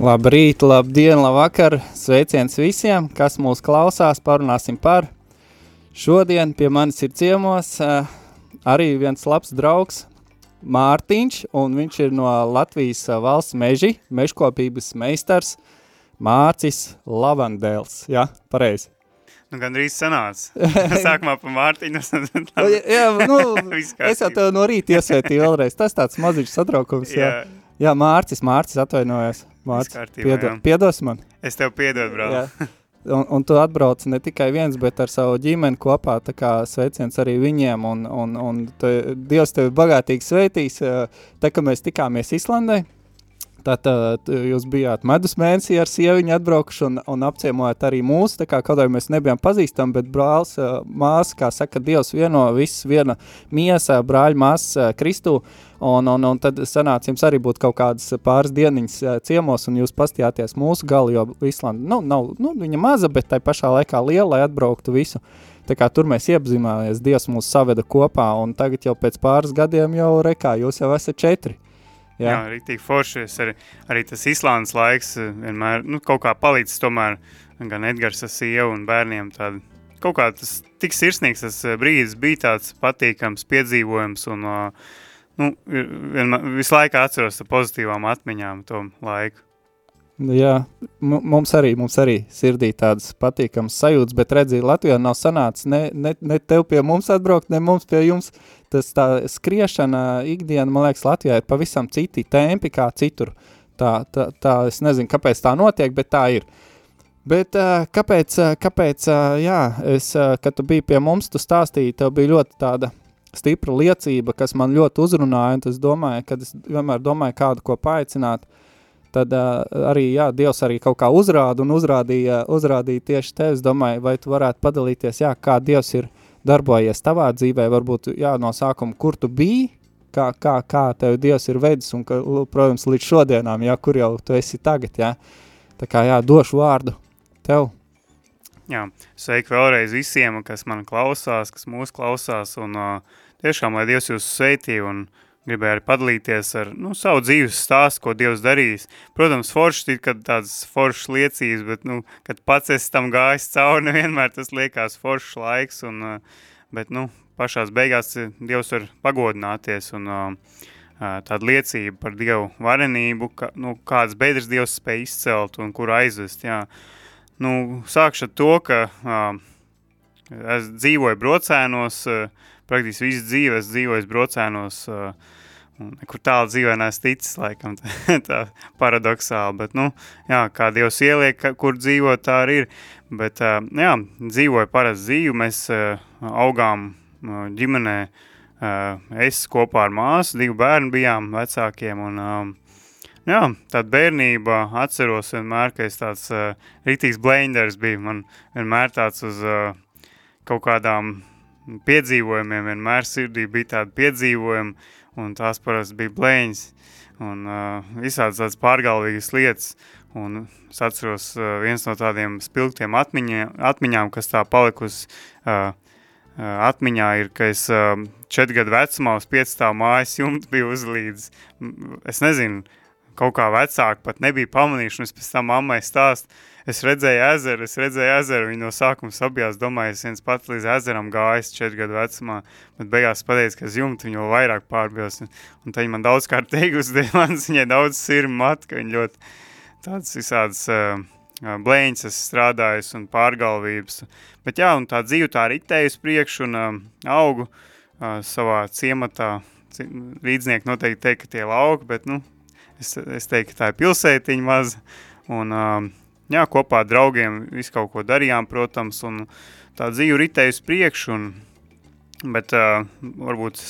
Labrīt, labdien, labvakar, sveiciens visiem, kas mūs klausās, parunāsim par. Šodien pie manis ir ciemos uh, arī viens labs draugs Mārtiņš, un viņš ir no Latvijas valsts meži, mežkopības meistars Mārcis Lavandēls, jā, pareizi. Nu, gan drīz sanāca. Sākumā pa Mārtiņu. jā, nu, es jau tev no rīta iesvētīju vēlreiz. Tas tāds maziņš satraukums, jā. jā. Jā, Mārcis, Mārcis atvainojas. Mārcis, piedo, piedos man. Es tev piedodu, brāl. Un, un tu atbrauc ne tikai viens, bet ar savu ģimeni kopā, tā kā sveiciens arī viņiem, un, un, un te, Dievs tevi bagātīgi sveitīs. Tā, ka mēs tikāmies Islandē, Tātad jūs bijāt medus mēnesī ar sieviņu atbraukuši un, un apciemojat arī mūsu, tā kā kaut vai mēs nebijām pazīstami, bet brālis, māsa, kā saka, Dievs vieno, viss viena miesa, brāļa māsa Kristū, un, un, un tad sanāca jums arī būt kaut kādas pāris dieniņas ciemos, un jūs pastījāties mūsu galu, jo Islanda, nu, nav, nu, viņa maza, bet tai pašā laikā liela, lai atbrauktu visu. Tā kā tur mēs iepazināmies, Dievs mūs saveda kopā, un tagad jau pēc pāris gadiem jau rekā, jūs jau esat četri. Jā, Jā rīktīgi forši. Arī, arī tas Islandes laiks eh, vienmēr nu, kaut kā palīdz tomēr gan Edgars ar sievu un bērniem tādu. Kaut kā tas tik sirsnīgs tas eh, brīdis bija tāds patīkams piedzīvojums un uh, nu, vienmēr, visu laiku atceros ar pozitīvām atmiņām to laiku. Jā, mums arī, mums arī sirdī tādas patīkamas sajūtas, bet redzi, Latvijā nav sanācis ne, ne, ne tev pie mums atbraukt, ne mums pie jums. Tas tā skriešana ikdiena, man liekas, Latvijā ir pavisam citi tempi kā citur. Tā, tā, tā, es nezinu, kāpēc tā notiek, bet tā ir. Bet kāpēc, kāpēc jā, es, kad tu biji pie mums, tu stāstīji, tev bija ļoti tāda stipra liecība, kas man ļoti uzrunāja, un es domāju, kad es vienmēr domāju kādu, ko paaicināt, tad uh, arī, jā, Dievs arī kaut kā uzrāda un uzrādīja, uzrādīja tieši tevi. Es domāju, vai tu varētu padalīties, jā, kā Dievs ir darbojies tavā dzīvē, varbūt, jā, no sākuma, kur tu biji, kā, kā, kā tev Dievs ir vedis un, ka, protams, līdz šodienām, jā, kur jau tu esi tagad, jā. Tā kā, jā, došu vārdu tev. Jā, sveiki vēlreiz visiem, kas man klausās, kas mūs klausās, un uh, tiešām, lai Dievs jūs sveitī, un uh, gribēju arī padalīties ar nu, savu dzīves stāstu, ko Dievs darījis. Protams, forši ir tādas foršas liecības, bet, nu, kad pats esi tam gājis cauri, nevienmēr tas liekas foršs laiks, un, uh, bet, nu, pašās beigās Dievs var pagodināties, un uh, uh, tāda liecība par Dievu varenību, ka, nu, kādas bedres Dievs spēj izcelt un kur aizvest, jā. Nu, sākšu ar to, ka uh, es dzīvoju brocēnos, uh, praktiski visu dzīvi es dzīvoju brocēnos, uh, nekur tālu dzīvē neesmu ticis, laikam, tā, tā paradoxāli, bet, nu, jā, kā Dievs ieliek, kur dzīvot, tā arī ir, bet, uh, jā, dzīvoju parasti dzīvi, mēs uh, augām uh, ģimenē, uh, es kopā ar māsu, divu bērnu bijām vecākiem, un, um, jā, tāda bērnība atceros vienmēr, ka es tāds uh, rītīgs blenders biju, man vienmēr tāds uz uh, kaut kādām piedzīvojumiem, vienmēr sirdī bija tādi piedzīvojumi, un tās parasti bija blēņas, un uh, visādas tādas pārgalvīgas lietas, un es atceros uh, viens no tādiem spilgtiem atmiņā, atmiņām, kas tā palikusi uh, atmiņā ir, ka es četru gadu vecumā uz piecstāvu mājas jumtu biju uzlīdz, es nezinu, kaut kā vecāki pat nebija pamanījuši, un es pēc tam mammai stāstu, es redzēju ezeru, es redzēju ezeru, viņi no sākuma sabijās, domāju, es viens pats līdz ezeram gājis četru gadu vecumā, bet beigās pateicu, ka es jumtu viņu vairāk pārbijos, un, un tad man daudz kārt teikusi, mans viņai daudz sirmi mat, ka viņi ļoti tāds visādas uh, blēņas es strādājis un pārgalvības, bet jā, un tā dzīve tā ritēju uz priekšu un uh, augu uh, savā ciematā, līdznieki noteikti teikt, ka tie lauki, bet, nu, es, es teiktu, ka tā ir pilsētiņa maza, un uh, jā, kopā ar draugiem visu kaut ko darījām, protams, un tā dzīve ritēja uz priekšu, un, bet uh, varbūt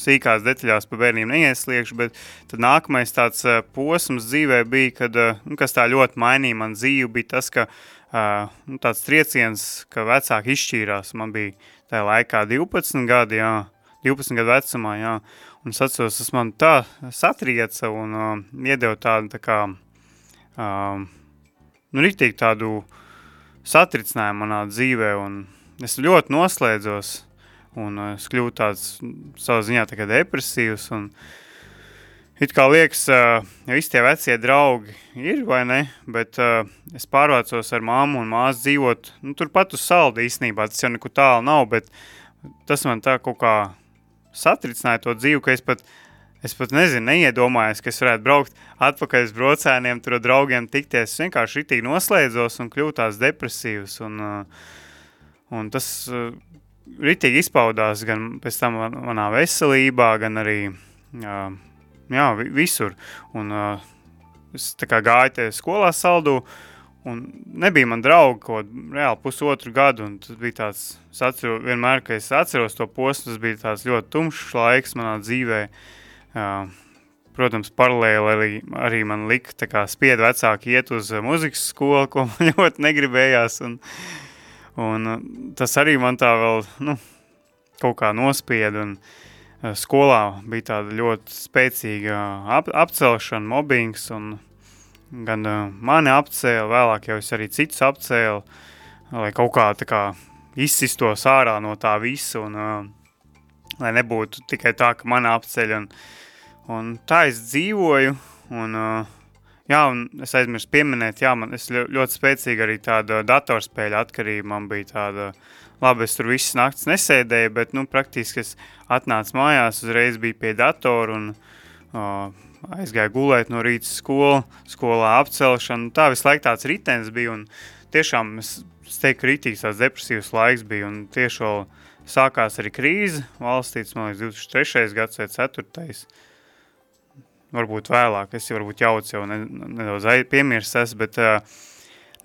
sīkās detaļās pa bērniem neiesliegs, bet tad nākamais tāds uh, posms dzīvē bija, kad, uh, kas tā ļoti mainīja man dzīvi, bija tas, ka uh, nu, tāds trieciens, ka vecāki izšķīrās. Man bija tajā laikā 12 gadi, jā, 12 gadu vecumā, jā. Un es atceros, tas man tā satrieca un uh, iedeva tādu, tā kā, uh, nu, riktīgi tādu satricinājumu manā dzīvē, un es ļoti noslēdzos, un uh, es kļūtu tāds savā ziņā tā kā depresīvs, un It kā liekas, uh, visi tie vecie draugi ir, vai ne, bet uh, es pārvācos ar māmu un māsu dzīvot, nu, turpat uz salda īstenībā, tas jau nekur tālu nav, bet tas man tā kaut kā satricināja to dzīvi, ka es pat, es pat nezinu, neiedomājos, ka es varētu braukt atpakaļ uz brocēniem, tur draugiem tikties, es vienkārši ritīgi noslēdzos un kļūtās depresīvs, un, uh, un tas uh, ritīgi izpaudās gan pēc tam manā veselībā, gan arī uh, jā, visur. Un uh, es tā kā gāju te skolā saldu, un nebija man draugi kaut reāli pusotru gadu, un tas bija tāds, es atceru, vienmēr, ka es atceros to posmu, tas bija tāds ļoti tumšs laiks manā dzīvē. Uh, protams, paralēli arī, arī man lika tā kā spied vecāki iet uz muzikas skolu, ko man ļoti negribējās, un, un tas arī man tā vēl, nu, kaut kā nospied, un uh, Eh, skolā bija tāda ļoti spēcīga ap, apcelšana, mobbings, un gan uh, mani apcēla, vēlāk jau es arī citus apcēlu, lai kaut kā tā kā izsistos ārā no tā visa, un uh, lai nebūtu tikai tā, ka mani apceļ, un, un tā es dzīvoju, un uh, Jā, un es aizmirsu pieminēt, jā, man es ļoti spēcīgi arī tāda datorspēļa atkarība, man bija tāda labi, es tur visas naktas nesēdēju, bet, nu, praktiski es atnācu mājās, uzreiz biju pie datoru un uh, aizgāju gulēt no rīta skolu, skolā apcelšana, tā visu laiku tāds ritens bija, un tiešām es, teiktu, ka rītīgs tāds depresīvs laiks bija, un tieši vēl sākās arī krīze, valstīts, man liekas, 2003. gads vai 4. Varbūt vēlāk, es varbūt jauc jau nedaudz piemirst es, bet, uh,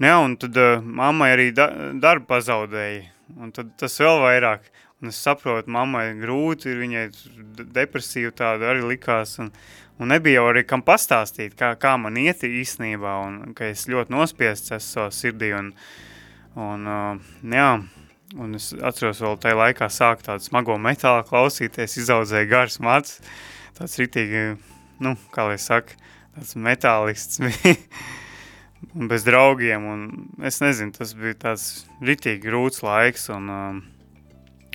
nu un tad mammai arī da darbu pazaudēja, Un tad tas vēl vairāk. Un es saprotu, mammai grūti, viņai depresīva tāda arī likās. Un, un nebija jau arī kam pastāstīt, kā, kā man iet īstenībā. Un ka es ļoti nospiests esmu savā sirdī. Un, un uh, jā, un es atceros vēl tajā laikā sāk tādu smago metālu klausīties, izaudzēja gars mats. Tāds ritīgi, nu, kā lai saka, tāds metālists bija un bez draugiem, un es nezinu, tas bija tāds ritīgi grūts laiks, un, um,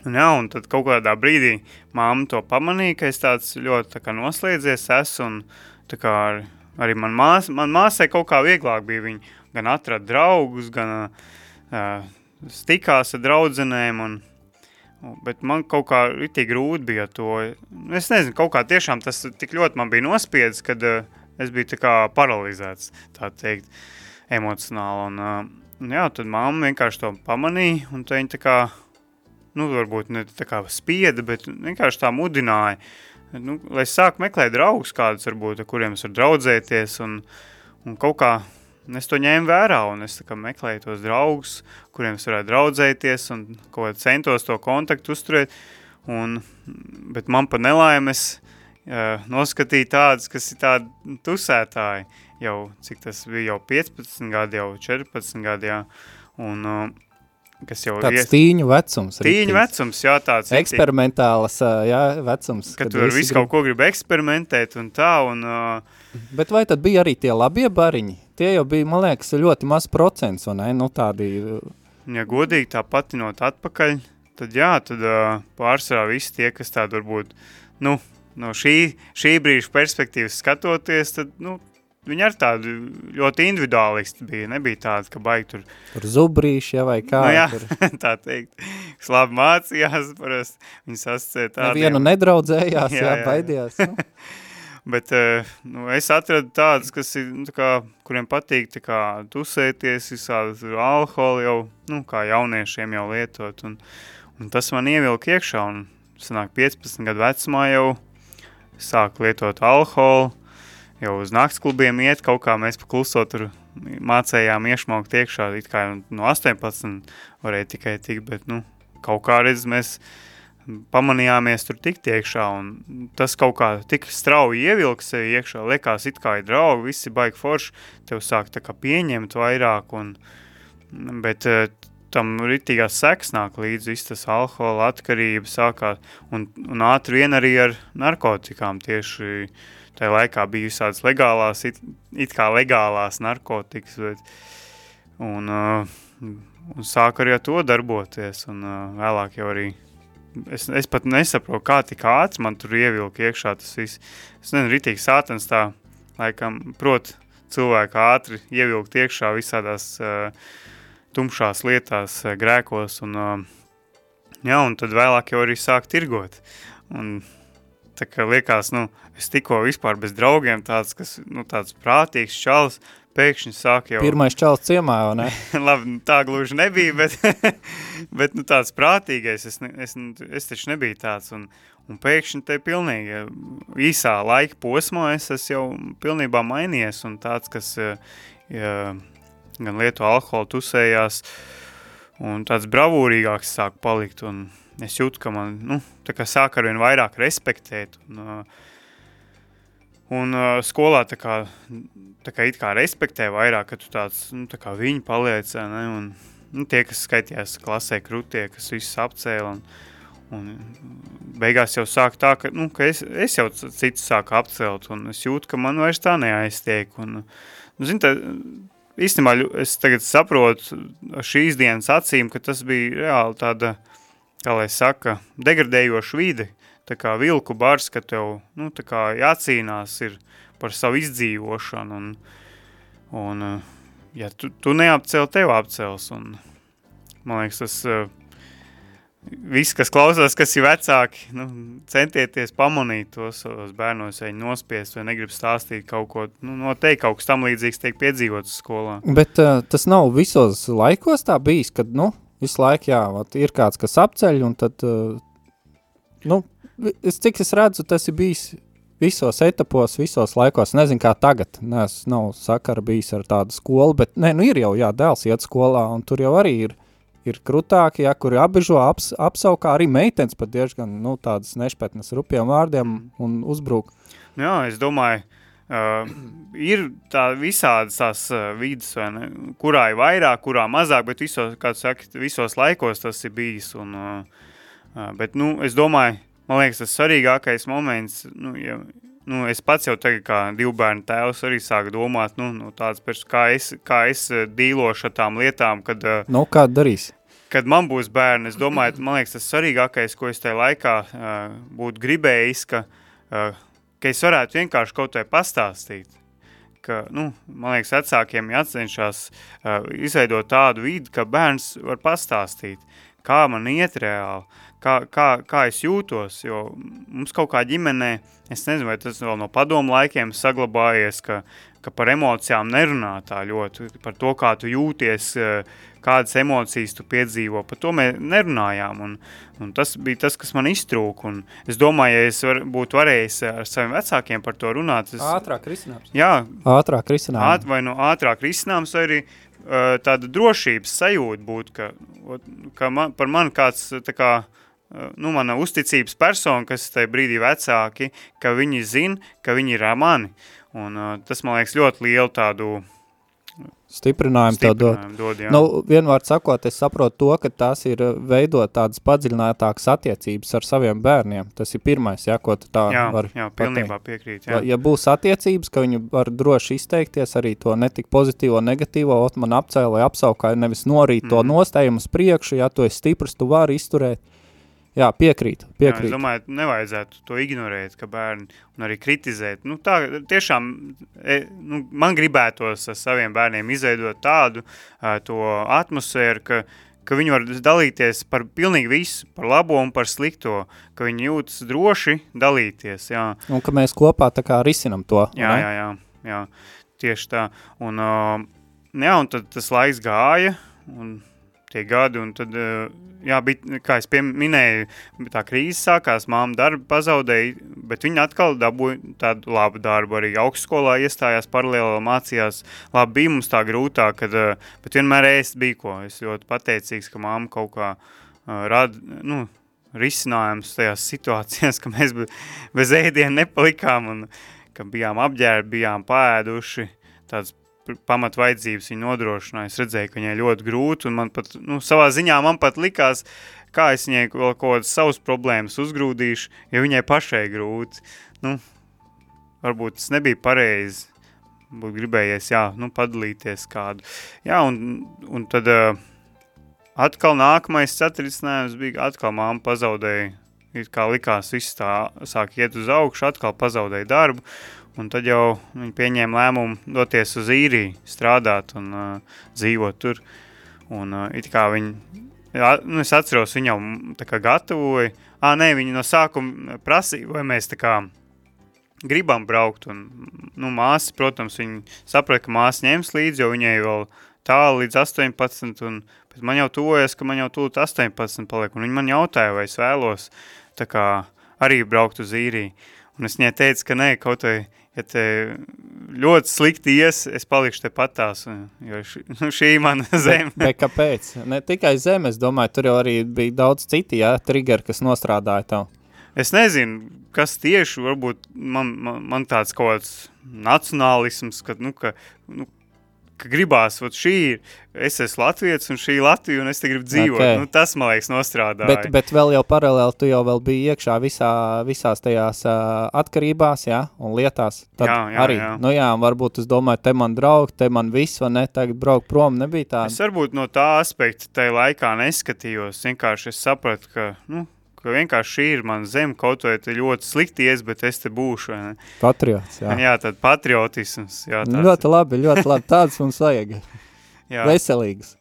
un jā, un tad kaut kādā brīdī mamma to pamanīja, ka es tāds ļoti tā kā noslēdzies esmu, un kā ar, arī man, mās, man māsai kaut kā vieglāk bija, viņa gan atrada draugus, gan uh, stikās ar draudzenēm, un, bet man kaut kā ritīgi grūti bija to, es nezinu, kaut kā tiešām tas tik ļoti man bija nospiedis, kad uh, es biju paralizēts, tā teikt. Uh, emocionāli. Un, un jā, tad mamma vienkārši to pamanīja, un viņa tā kā, nu, varbūt ne tā kā spieda, bet vienkārši tā mudināja, nu, lai sāk meklēt draugus kādus, varbūt, ar kuriem es varu draudzēties, un, un kaut kā es to ņēmu vērā, un es tā kā meklēju tos draugus, kuriem es varētu draudzēties, un kaut kā centos to kontaktu uzturēt, un, bet man pa nelaimes uh, noskatīja tādas, kas ir tādi tusētāji, jau, cik tas bija, jau 15 gadi, jau 14 gadi, jā, un uh, kas jau tāds ies... tīņu vecums. Tīņu vecums, jā, tāds. Eksperimentāls, jā, vecums. Kad, kad tu ar visu grib... kaut ko grib eksperimentēt un tā, un... Uh... Bet vai tad bija arī tie labie bariņi? Tie jau bija, man liekas, ļoti maz procents, un ne, nu tādi... Ja godīgi tā patinot atpakaļ, tad jā, tad uh, pārsvarā visi tie, kas tādi varbūt, nu, no šī, šī brīža perspektīvas skatoties, tad, nu, Viņi ar tādu ļoti individuālisti bija, nebija tāds, ka baigi tur... Tur zubrīši, ja, vai kā? Nu jā, tur... tā teikt, kas labi mācījās, parasti viņi sascēja tādiem. Nevienu nedraudzējās, jā, jā, jā baidījās. Nu. Bet eh, nu, es atradu tādus, kas ir, nu, tā kā, kuriem patīk tā kā tusēties, visādi alkoholi jau, nu, kā jauniešiem jau lietot, un, un tas man ievilka iekšā, un sanāk 15 gadu vecumā jau sāk lietot alkoholu, jau uz naktsklubiem iet, kaut kā mēs pa kluso tur mācējām iešmaukt iekšā, it kā no 18 varēja tikai tikt, bet, nu, kaut kā redz mēs pamanījāmies tur tikt iekšā, un tas kaut kā tik strauji ievilka sevi iekšā, liekas it kā ir draugi, visi baigi forši, tev sāk tā kā pieņemt vairāk, un, bet uh, tam ritīgās seks nāk līdz viss tas alkohola atkarība sākās, un, un ātri vien arī ar narkotikām tieši tajā laikā bija visādas legālās, it, it kā legālās narkotikas, bet, un, uh, un sāk arī ar to darboties, un uh, vēlāk jau arī es, es pat nesaprotu, kā tik ātri man tur ievilka iekšā tas viss. Es nezinu, ritīgi sātens tā, laikam, prot cilvēku ātri ievilkt iekšā visādās uh, tumšās lietās, uh, grēkos, un, uh, jā, un tad vēlāk jau arī sāk tirgot. Un tā kā liekas, nu, es tikko vispār bez draugiem tāds, kas, nu, tāds prātīgs čalis, pēkšņi sāk jau... Pirmais čals ciemā, jau ne? Labi, nu, tā gluži nebija, bet, bet nu, tāds prātīgais, es, ne, es, es taču nebiju tāds, un, un pēkšņi te pilnīgi īsā laika posmā es esmu jau pilnībā mainījies, un tāds, kas ja, gan lietu alkoholu tusējās, un tāds bravūrīgāks sāk palikt, un es jūtu, ka man, nu, sāk arvien vairāk respektēt, un, uh, Un uh, skolā tā kā, tā kā kā respektē vairāk, ka tu tāds, nu, tā kā viņi paliec, ne, un nu, tie, kas skaitījās klasē krutie, kas visus apcēla, un, un beigās jau sāk tā, ka, nu, ka es, es jau citus sāku apcelt, un es jūtu, ka man vairs tā neaiztiek, un, nu, zin, tā, īstenībā es tagad saprotu šīs dienas acīm, ka tas bija reāli tāda, kā lai saka, degradējoša vide, tā kā vilku bars, ka tev, nu, tā kā jācīnās ir par savu izdzīvošanu, un, un ja tu, tu neapcel, tev apcels, un man liekas, tas viss, kas klausās, kas ir vecāki, nu, centieties pamanīt tos savos bērnos, ja nospiest vai negrib stāstīt kaut ko, nu, noteikti kaut kas tam līdzīgs tiek piedzīvots skolā. Bet uh, tas nav visos laikos tā bijis, kad, nu, visu laiku, jā, vat, ir kāds, kas apceļ, un tad, uh, nu, es, cik es redzu, tas ir bijis visos etapos, visos laikos. Nezinu, kā tagad. Nes, nav sakara bijis ar tādu skolu, bet nē, nu ir jau, jā, dēls iet skolā, un tur jau arī ir, ir krutāki, ja, kuri abežo, aps, apsaukā arī meitenes pat diezgan, nu, tādas nešpetnes rupiem vārdiem un uzbrūk. Jā, es domāju, uh, ir tā visādas tās uh, vidas, ne, kurā ir vairāk, kurā mazāk, bet visos, saki, visos laikos tas ir bijis, un, uh, uh, bet, nu, es domāju, man liekas, tas svarīgākais moments, nu, ja, nu, es pats jau tagad kā divbērnu tēvs arī sāku domāt, nu, nu tāds pēc, kā es, kā es eh, dīlošu ar tām lietām, kad... Eh, nu, kā darīs? Kad man būs bērni, es domāju, man liekas, tas svarīgākais, ko es tajā laikā uh, būtu gribējis, ka, uh, ka es varētu vienkārši kaut vai pastāstīt ka, nu, man liekas, vecākiem jācenšas uh, izveidot tādu vidi, ka bērns var pastāstīt, kā man iet reāli, kā, kā, kā es jūtos, jo mums kaut kā ģimenē, es nezinu, vai tas vēl no padomu laikiem saglabājies, ka, ka par emocijām nerunā tā ļoti, par to, kā tu jūties, kādas emocijas tu piedzīvo, par to mēs nerunājām, un, un tas bija tas, kas man iztrūk, un es domāju, ja es var, būtu varējis ar saviem vecākiem par to runāt. Es, ātrāk risinājums. Jā. Ātrāk risinājums. Āt, vai no nu ātrāk risinājums, vai arī tāda drošības sajūta būtu, ka, ka man, par mani kāds tā kā, nu, mana uzticības persona, kas tajā brīdī vecāki, ka viņi zina, ka viņi ir ar mani. Un tas, man liekas, ļoti lielu tādu Stiprinājumu tev dod. dod nu, vienvārds sakot, es saprotu to, ka tās ir eh, veidot tādas padziļinātākas attiecības ar saviem bērniem. Tas ir pirmais, ja, ko tu tā jā, var Jā, pilnībā pateikt. piekrīt. Jā. Ja, ja būs attiecības, ka viņi var droši izteikties arī to netik pozitīvo, negatīvo, ot man apcēla vai apsaukā, nevis norīt mm. to mhm. nostējumu uz priekšu, ja tu esi stiprs, tu vari izturēt. Jā, piekrītu, piekrītu. Jā, es domāju, nevajadzētu to ignorēt, ka bērni, un arī kritizēt. Nu, tā tiešām, e, nu, man gribētos ar saviem bērniem izveidot tādu uh, to atmosfēru, ka, ka viņi var dalīties par pilnīgi visu, par labo un par slikto, ka viņi jūtas droši dalīties, jā. Un ka mēs kopā tā kā risinam to, Jā, ne? jā, jā, jā, tieši tā. Un, uh, jā, un tad tas laiks gāja, un tie gadi, un tad, eh, jā, bija, kā es minēju, tā krīze sākās, māma darbu pazaudēja, bet viņa atkal dabūja tādu labu darbu, arī augstskolā iestājās paralēli mācījās, labi bija mums tā grūtāk, kad, eh, bet vienmēr ēst bija ko, es ļoti pateicīgs, ka māma kaut kā uh, rada, nu, risinājums tajās situācijās, ka mēs bez ēdienu nepalikām un ka bijām apģērbi, bijām pēduši, tāds pamat vajadzības viņa nodrošināja. Es redzēju, ka viņai ļoti grūti, un man pat, nu, savā ziņā man pat likās, kā es viņai vēl kaut kādas savas problēmas uzgrūdīšu, ja viņai pašai grūti. Nu, varbūt tas nebija pareizi, būtu gribējies, jā, nu, padalīties kādu. Jā, un, un tad uh, atkal nākamais satricinājums bija, atkal māma pazaudēja, it kā likās, viss tā sāk iet uz augšu, atkal pazaudēja darbu, un tad jau viņi pieņēma lēmumu doties uz īriju, strādāt un uh, dzīvot tur, un uh, it kā viņi, jā, nu, es atceros, viņi jau tā kā gatavoja, ā, nē, viņi no sākuma prasīja, vai mēs tā kā gribam braukt, un, nu, māsa, protams, viņi saprata, ka māsa ņems līdzi, jo viņai vēl tālu līdz 18, un bet man jau tuvojas, ka man jau tūlīt 18 paliek, un viņi man jautāja, vai es vēlos tā kā arī braukt uz īriju. Un es viņai teicu, ka nē, kaut vai, ja te ļoti slikti ies, es palikšu te patās, jo š, nu, šī mana zeme. Bet, bet kāpēc? Ne tikai zeme, es domāju, tur jau arī bija daudz citi, jā, triggeri, kas nostrādāja tev. Es nezinu, kas tieši, varbūt man, man, man tāds kaut kāds nacionālisms, ka, nu, ka, nu, ka gribās, ot šī ir, es esmu Latvijas un šī Latvija un es te gribu dzīvot. Okay. Nu, tas, man liekas, nostrādāja. Bet, bet vēl jau paralēli tu jau vēl biji iekšā visā, visās tajās uh, atkarībās, jā, un lietās. Tad jā, jā, arī, jā. nu jā, varbūt es domāju, te man draugi, te man viss, vai ne, tagad brauk prom, nebija tā. Es varbūt no tā aspekta tajā laikā neskatījos, vienkārši es sapratu, ka, nu, ka vienkārši šī ir mana zeme, kaut vai te ļoti slikti ies, bet es te būšu. Ne? Patriots, jā. Jā, tad patriotisms. Jā, tāds, ļoti labi, ļoti labi, tāds mums vajag. jā. Veselīgs.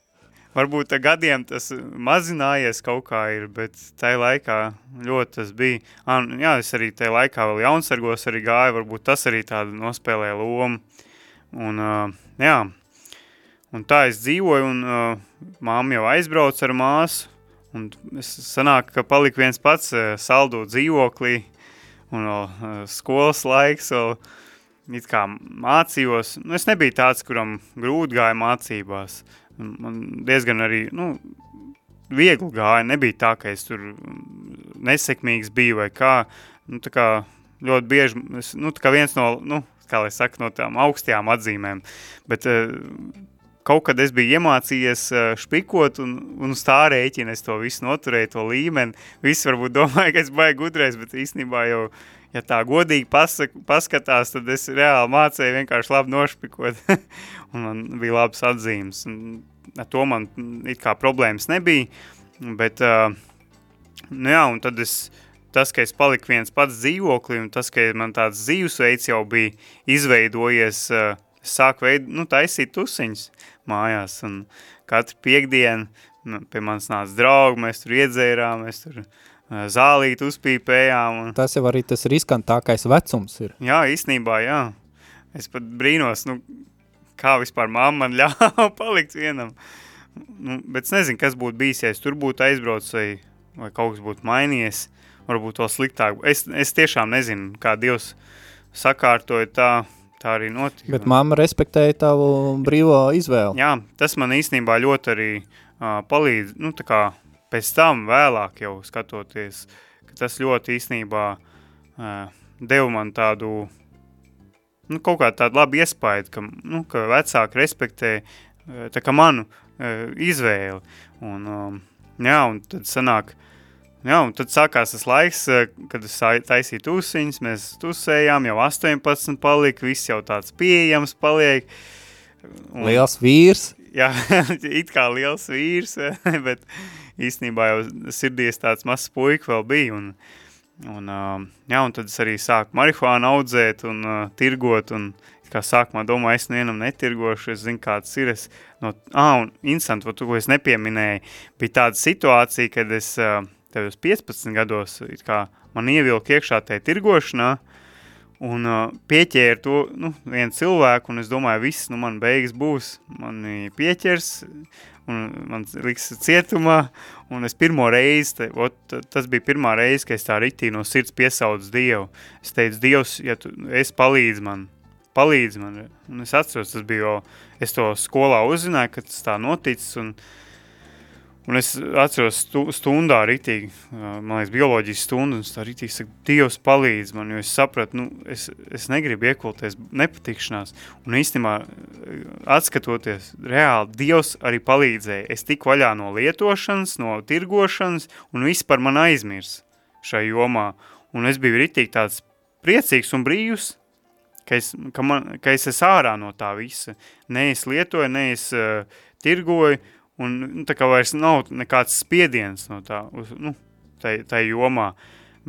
Varbūt ar gadiem tas mazinājies kaut kā ir, bet tajā laikā ļoti tas bija. Un, jā, es arī tajā laikā vēl jaunsargos arī gāju, varbūt tas arī tāda nospēlēja lomu. Un, uh, jā, un tā es dzīvoju, un uh, māma jau aizbrauc ar māsu, Un es sanāk, ka palika viens pats uh, saldu dzīvoklī, un vēl uh, skolas laiks, vēl it kā mācījos. Nu, es nebiju tāds, kuram grūti gāja mācībās. Man diezgan arī, nu, viegli gāja, nebija tā, ka es tur nesekmīgs biju vai kā. Nu, tā kā ļoti bieži, es, nu, tā kā viens no, nu, kā lai saka, no tām augstajām atzīmēm. Bet uh, kaut kad es biju iemācījies uh, špikot un, un uz tā rēķina es to visu noturēju, to līmeni. Visi varbūt domāja, ka es baigi gudrais, bet īstenībā jau, ja tā godīgi pasak, paskatās, tad es reāli mācēju vienkārši labi nošpikot. un man bija labas atzīmes. Un ar to man it kā problēmas nebija, bet, uh, nu jā, un tad es, tas, ka es paliku viens pats dzīvoklī, un tas, ka man tāds dzīvesveids jau bija izveidojies, uh, sāku veid, nu, taisīt tusiņas mājās, un katru piekdienu nu, pie manis nāca draugi, mēs tur iedzērām, mēs tur uh, zālīt uzpīpējām. Un... Tas jau arī tas riskantākais vecums ir. Jā, īstenībā, jā. Es pat brīnos, nu, kā vispār mamma man ļāva palikt vienam. Nu, bet es nezinu, kas būtu bijis, ja es tur būtu aizbraucis vai, vai kaut kas būtu mainījies, varbūt vēl sliktāk. Es, es tiešām nezinu, kā Dievs sakārtoja tā, tā arī notika. Bet mamma respektēja tavu brīvo izvēli. Jā, tas man īstenībā ļoti arī uh, palīdz, nu tā kā pēc tam vēlāk jau skatoties, ka tas ļoti īstenībā uh, deva man tādu, nu kaut kā tādu labu iespēju, ka, nu, ka vecāki respektē uh, tā kā manu uh, izvēli. Un, um, jā, un tad sanāk, uh, Jā, un tad sākās tas laiks, eh, kad es taisīju tusiņas, mēs tusējām, jau 18 palika, viss jau tāds pieejams paliek. Un, liels vīrs. Jā, it kā liels vīrs, bet īstenībā jau sirdies tāds mazs puika vēl bija. Un, un, jā, un tad es arī sāku marihuānu audzēt un uh, tirgot, un kā sākumā domāju, es nevienam netirgošu, es zinu, kāds ir. Es no, ah, un instant, ko es nepieminēju, bija tāda situācija, kad es... Uh, uz 15 gados man ievilka iekšā tajā tirgošanā, un uh, pieķēra to nu, vienu cilvēku, un es domāju, viss, nu man beigas būs, mani pieķers, un man liks cietumā, un es pirmo reizi, te, ot, tas bija pirmā reize, ka es tā ritī no sirds piesaucu Dievu. Es teicu, Dievs, ja tu, es palīdz man, palīdz man, un es atceros, tas bija, jo es to skolā uzzināju, ka tas tā noticis, un, Un es atceros stu, stundā ritīgi, man liekas, bioloģijas stundu, un es tā ritīgi saku, Dievs palīdz man, jo es sapratu, nu, es, es negribu iekulties nepatikšanās. Un īstenībā, atskatoties, reāli Dievs arī palīdzēja. Es tiku vaļā no lietošanas, no tirgošanas, un viss par man aizmirs šai jomā. Un es biju ritīgi tāds priecīgs un brīvs, ka es, ka man, ka es esmu ārā no tā visa. Ne es lietoju, ne es uh, tirgoju, un nu, tā kā vairs nav nekāds spiediens no tā, uz, nu, tai, tai jomā,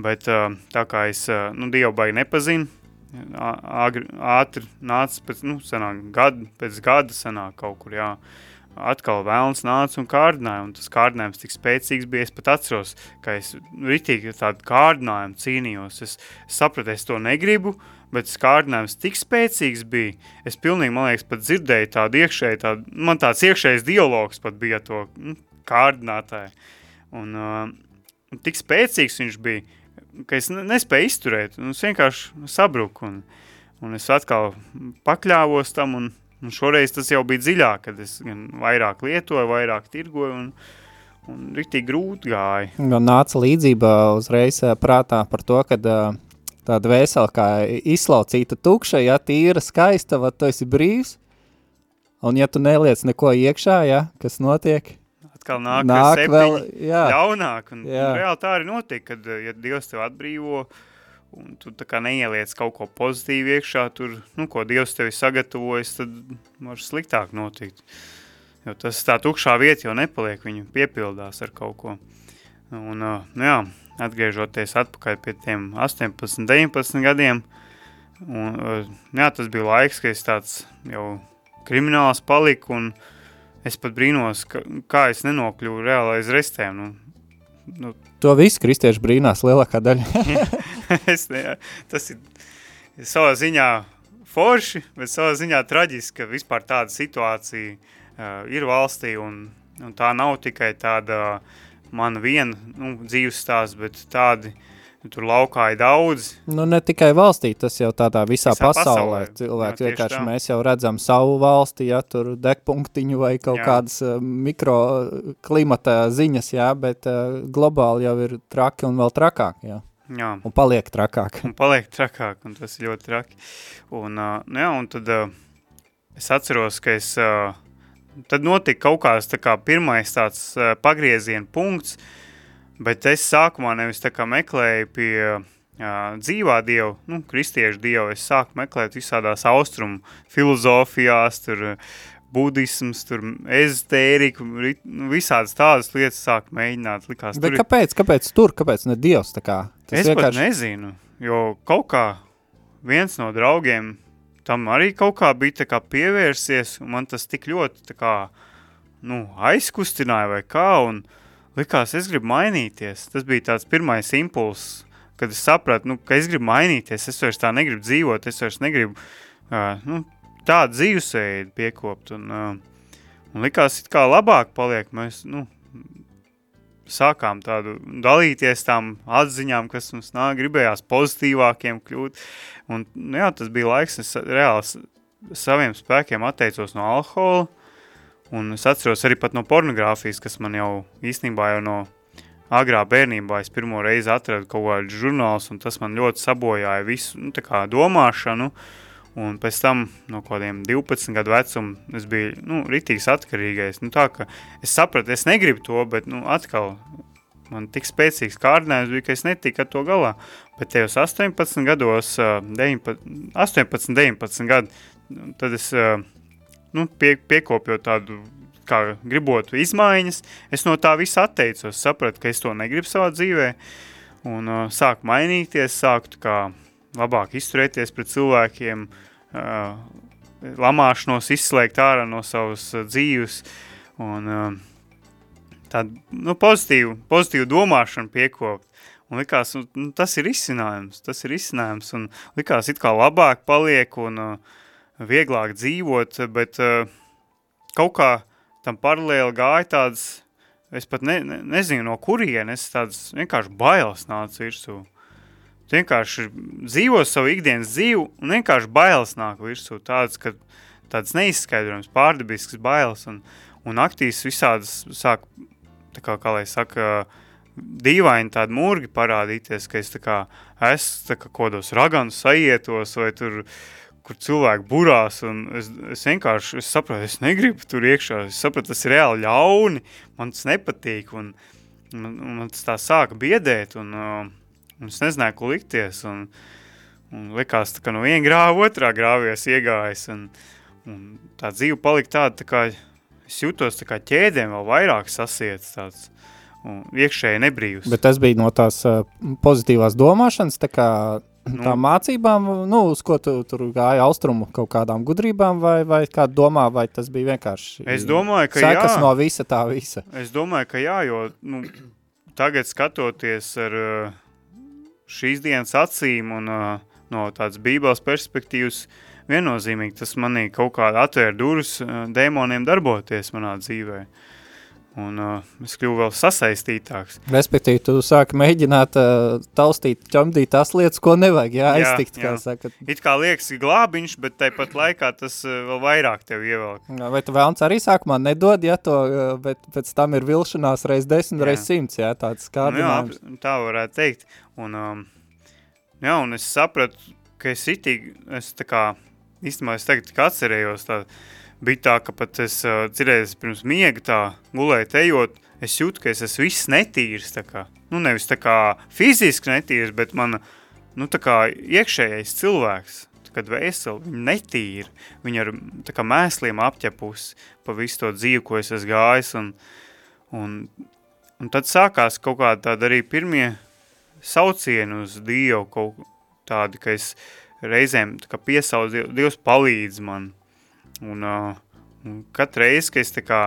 bet tā kā es, nu, Dievu baigi nepazinu, ātri, ātri nāca pēc, nu, sanāk, gadu, pēc gada sanāk kaut kur, jā, atkal vēlns nāca un kārdināja, un tas kārdinājums tik spēcīgs bija, es pat atceros, ka es ritīgi tādu kārdinājumu cīnījos, es sapratu, es to negribu, uh, bet skārdinājums tik spēcīgs bija, es pilnīgi, man liekas, pat dzirdēju tādu iekšēju, tādu, man tāds iekšējs dialogs pat bija to nu, kārdinātāju. Un uh, tik spēcīgs viņš bija, ka es nespēju izturēt, un es vienkārši sabruku, un, un es atkal pakļāvos tam, un, un šoreiz tas jau bija dziļāk, kad es gan vairāk lietoju, vairāk tirgoju, un, un riktīgi grūti gāja. Nāca līdzība uzreiz prātā par to, kad uh, tāda vesela kā izslaucīta tukša, ja tīra, skaista, va tu esi brīvs, un ja tu neliec neko iekšā, ja, kas notiek, atkal nāk, nāk vēl, jā. ļaunāk, un, jā. un reāli tā arī notiek, kad, ja Dievs tev atbrīvo, un tu tā kā neieliec kaut ko pozitīvu iekšā, tur, nu, ko Dievs tevi sagatavojas, tad var sliktāk notikt. Jo tas tā tukšā vieta jau nepaliek, viņu piepildās ar kaut ko. Un, nu jā, atgriežoties atpakaļ pie tiem 18, 19 gadiem. Un, eh, jā, tas bija laiks, kad es tāds jau krimināls paliku, un es pat brīnos, ka, kā es nenokļuvu reāli aiz restēm. Nu, nu. To visu kristieši brīnās lielākā daļa. es ne, tas ir savā ziņā forši, bet savā ziņā traģiski, ka vispār tāda situācija uh, ir valstī, un, un tā nav tikai tāda uh, man viena nu, dzīves stāsts, bet tādi tur laukā ir daudz. Nu, ne tikai valstī, tas jau tādā visā, visā pasaulē. pasaulē. Cilvēki jā, vienkārši tā. mēs jau redzam savu valsti, ja tur degpunktiņu vai kaut jā. kādas uh, mikroklimata ziņas, jā, bet uh, globāli jau ir traki un vēl trakāk, jā. Jā. Un paliek trakāk. Un paliek trakāk, un tas ir ļoti traki. Un, uh, nu jā, un tad uh, es atceros, ka es uh, Tad notika kaut kāds tā kā pirmais tāds pagrieziena punkts, bet es sākumā nevis tā kā meklēju pie uh, dzīvā dieva, nu, kristiešu dieva, es sāku meklēt visādās austrumu filozofijās, tur budisms, tur ezotērika, nu, visādas tādas lietas sāk mēģināt. Likās, Bet tur kāpēc, kāpēc tur, kāpēc ne dievs tā kā? Tas es vienkārši... pat nezinu, jo kaut kā viens no draugiem tam arī kaut kā bija kā pievērsies, un man tas tik ļoti kā, nu, aizkustināja vai kā, un likās, es gribu mainīties. Tas bija tāds pirmais impulss, kad es sapratu, nu, ka es gribu mainīties, es vairs tā negribu dzīvot, es vairs negribu uh, nu, tādu dzīvesveidu piekopt, un, uh, un likās, it kā labāk paliek, mēs, nu, sākām tādu dalīties tām atziņām, kas mums nāk, gribējās pozitīvākiem kļūt. Un, nu jā, tas bija laiks, es reāli saviem spēkiem atteicos no alkohola, un es atceros arī pat no pornogrāfijas, kas man jau īstenībā jau no agrā bērnībā es pirmo reizi atradu kaut kādu žurnāls, un tas man ļoti sabojāja visu, nu, tā kā domāšanu, un pēc tam no kādiem 12 gadu vecumu es biju, nu, ritīgs atkarīgais, nu, tā es sapratu, es negribu to, bet, nu, atkal man tik spēcīgs kārdinājums bija, ka es netiku ar to galā, bet tajos 18 gados, 19, 18, 19 gadu, tad es, nu, pie, piekopju tādu, kā gribot izmaiņas, es no tā visa atteicos, sapratu, ka es to negribu savā dzīvē, un uh, sāku mainīties, sāku kā labāk izturēties pret cilvēkiem, uh, lamāšanos izslēgt ārā no savas uh, dzīves un uh, tādu nu, pozitīvu, pozitīvu domāšanu piekopt. Un likās, nu, nu, tas ir izcinājums, tas ir izcinājums, un likās it kā labāk paliek un uh, vieglāk dzīvot, bet uh, kaut kā tam paralēli gāja tāds, es pat ne, ne, nezinu no kurienes, tāds vienkārši bailes nāca virsū. Uh, Tu vienkārši dzīvo savu ikdienas dzīvi un vienkārši bailes nāk virsū. Tāds, ka, tāds neizskaidrojums, pārdabisks bailes un, un aktīvs visādas sāk tā kā, kā lai saka, dīvaini tādi murgi parādīties, ka es tā kā, es tā kā kodos raganus sajietos, vai tur, kur cilvēki burās, un es, es vienkārši, es saprotu, es negribu tur iekšā, es saprotu, tas ir reāli ļauni, man tas nepatīk, un, un man tas tā sāka biedēt, un, uh, un es nezināju, ko likties, un, un likās, ka no viena grāva otrā grāvies iegājis, un, un tā dzīve palika tāda, tā kā es jūtos tā kā ķēdēm vēl vairāk sasiets tāds, un iekšēji nebrīvs. Bet tas bija no tās uh, pozitīvās domāšanas, tā kā nu, tām mācībām, nu, uz ko tu tur gāja austrumu kaut kādām gudrībām, vai, vai kā domā, vai tas bija vienkārši Es domāju, ka sekas jā. no visa tā visa? Es domāju, ka jā, jo nu, tagad skatoties ar uh, šīs dienas acīm un uh, no tādas bībeles perspektīvas, viennozīmīgi tas manī kaut kādā atvēra durvis uh, dēmoniem darboties manā dzīvē. Un uh, es kļuvu vēl sasaistītāks. Respektīvi, tu sāki mēģināt uh, taustīt, ķomdīt tās lietas, ko nevajag, jā, Jā, aiztikt, kā jā. saka. It kā liekas glābiņš, bet tāpat laikā tas uh, vēl vairāk tev ievelk. Vai tu vēlns arī sākumā nedod, ja to, uh, bet pēc tam ir vilšanās reiz desmit, Jā. reiz simts, jā, tāds Nu, jā, kārdinājums. tā varētu teikt. Un, um, jā, un es sapratu, ka es itīgi, es tā kā, īstenībā es tagad tik atcerējos, tā, bija tā, ka pat es uh, dzirēju pirms miega tā, gulēt ejot, es jūtu, ka es esmu viss netīrs, nu nevis tā kā fiziski netīrs, bet man, nu iekšējais cilvēks, kad vēseli, viņa netīra, viņa ar kā mēsliem apķepusi pa visu to dzīvi, ko es esmu gājis, un, un, un tad sākās kaut kāda tāda arī pirmie saucieni uz Dievu, kaut tādi, ka es reizēm Dievu, Dievs palīdz man, un, uh, un katru reizi, ka es kā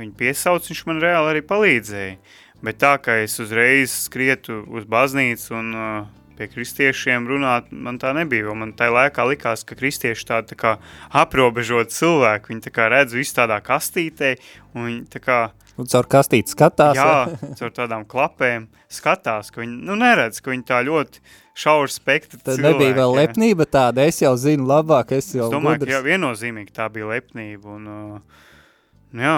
viņu piesaucu, viņš man reāli arī palīdzēja, bet tā, ka es uzreiz skrietu uz baznīcu un uh, pie kristiešiem runāt, man tā nebija, man tajā laikā likās, ka kristieši tādi tā kā aprobežot cilvēku, viņi tā kā redz visu tādā kastītē, un viņi tā kā Un caur kastīti skatās, Jā, caur tādām klapēm skatās, ka viņi, nu neredz, ka viņi tā ļoti šaura spektra Tad cilvēki. nebija vēl jā. lepnība tāda, es jau zinu labāk, es jau Es domāju, ka jā, gudrs. viennozīmīgi tā bija lepnība, un, uh, nu jā,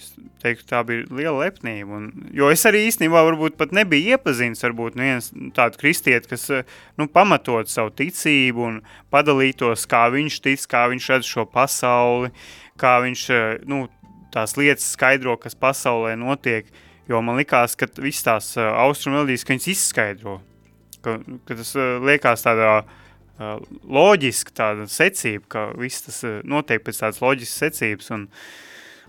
es teiktu, tā bija liela lepnība, un, jo es arī īstenībā varbūt pat nebiju iepazīns, varbūt nu viens tādu kristieti, kas, uh, nu, pamatot savu ticību un padalītos, kā viņš tic, kā viņš redz šo pasauli, kā viņš, uh, nu, tās lietas skaidro, kas pasaulē notiek, jo man likās, ka viss tās austrumu melodijas, ka viņas izskaidro, ka, ka tas uh, liekas tādā uh, loģiski tāda secība, ka viss tas uh, notiek pēc tādas loģiskas secības, un,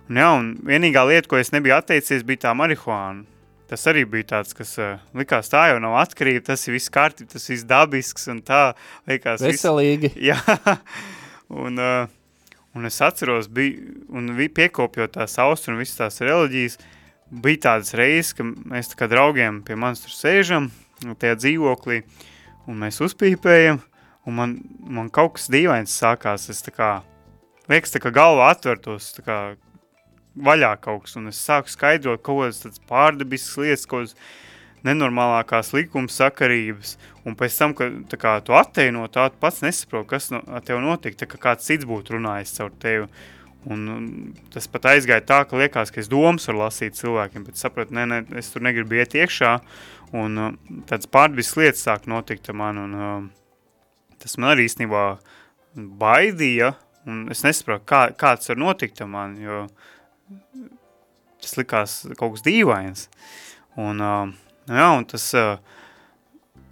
un jā, un vienīgā lieta, ko es nebiju atteicies, bija tā marihuāna. Tas arī bija tāds, kas likās, tā jau nav atkarība, tas ir viss kārtība, tas viss dabisks, un tā viss Veselīgi. Jā, un, un es atceros, bija, un vi- piekopjot tās austru un visas tās reliģijas, bija tādas reizes, ka mēs tā kā draugiem pie manis tur sēžam, tajā dzīvoklī, un mēs uzpīpējam, un man, man kaut kas dīvains sākās, es tā kā, liekas, tā kā galva atvertos, tā kā vaļā kaut kas, un es sāku skaidrot kaut kādas tāds pārdabiskas lietas, kaut kādas nenormālākās likuma sakarības, un pēc tam, kad kā, tu atteino, tā tu pats nesaproti, kas no, tev notika, tā kā kāds cits būtu runājis caur tevi. Un, un tas pat aizgāja tā, ka liekas, ka es domas varu lasīt cilvēkiem, bet sapratu, nē, nē, es tur negribu iet iekšā, un uh, tāds pārbis lietas sāk notikt ar mani, un uh, tas man arī īstenībā baidīja, un es nesaprotu, kā, kā tas var notikt ar mani, jo tas likās kaut kas dīvains. Un, uh, jā, un tas, uh,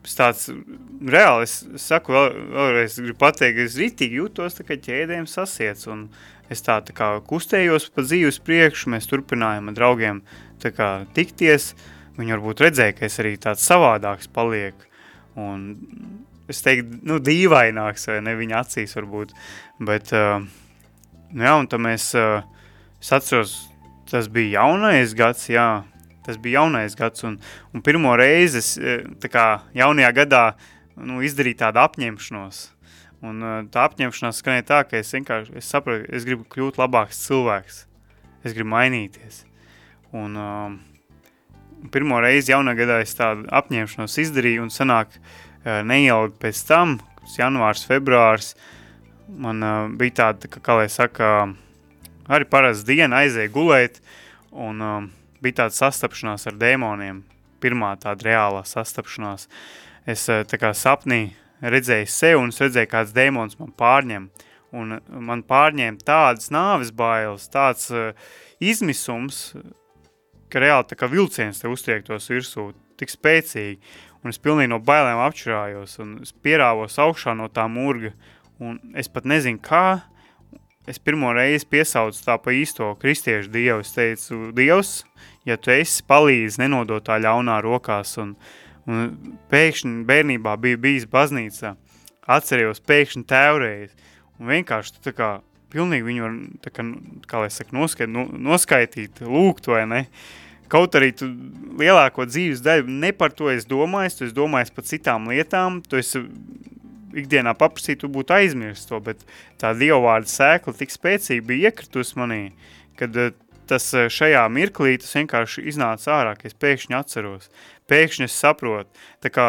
tas tāds reāli, es saku vēl, vēlreiz, gribu pateikt, es ritīgi jūtos tā kā ķēdēm sasiets, un es tā, tā kā kustējos pa dzīves priekšu, mēs turpinājām ar draugiem tā kā tikties, viņi varbūt redzēja, ka es arī tāds savādāks paliek, un es teiktu, nu, dīvaināks, vai ne viņa acīs varbūt, bet, uh, nu jā, un tad mēs, uh, es atceros, tas bija jaunais gads, jā, tas bija jaunais gads, un, un pirmo reizi es, eh, tā kā jaunajā gadā, nu, izdarīju tādu apņemšanos, un eh, tā apņemšanās skanēja tā, ka es vienkārši, es saprotu, es gribu kļūt labāks cilvēks, es gribu mainīties, un um, pirmo reizi jaunā gadā es tādu apņemšanos izdarīju, un sanāk uh, neilgi pēc tam, janvārs, februārs, man uh, bija tāda, tā kā, kā lai saka, arī parasti diena aizēja gulēt, un um, bija tāda sastapšanās ar dēmoniem, pirmā tāda reālā sastapšanās. Es uh, tā kā sapnī redzēju sevi un es redzēju, kāds dēmons man pārņem. Un man pārņēma tādas nāves bailes, tāds uh, izmisums, ka reāli tā kā vilciens te uztiektos virsū, tik spēcīgi. Un es pilnīgi no bailēm apšķirājos un es pierāvos augšā no tā murga. Un es pat nezinu kā, es pirmo reizi piesaucu tā pa īsto kristiešu dievu. Es teicu, Dievs, ja tu esi palīdz nenodot tā ļaunā rokās. Un, un pēkšņi bērnībā bija bijis baznīcā. Atcerējos pēkšņi tēvreiz. Un vienkārši tā kā pilnīgi viņu var, tā kā, kā lai saka, noskait, no, noskaitīt, lūgt vai ne. Kaut arī tu lielāko dzīves daļu ne par to es domāju, tu esi domājis par citām lietām, tu esi ikdienā paprasīt, tu būtu aizmirst to, bet tā dievvārda sēkla tik spēcīgi bija iekritus manī, kad eh, tas eh, šajā mirklī tas vienkārši iznāca ārā, ka es pēkšņi atceros. Pēkšņi es saprotu, tā kā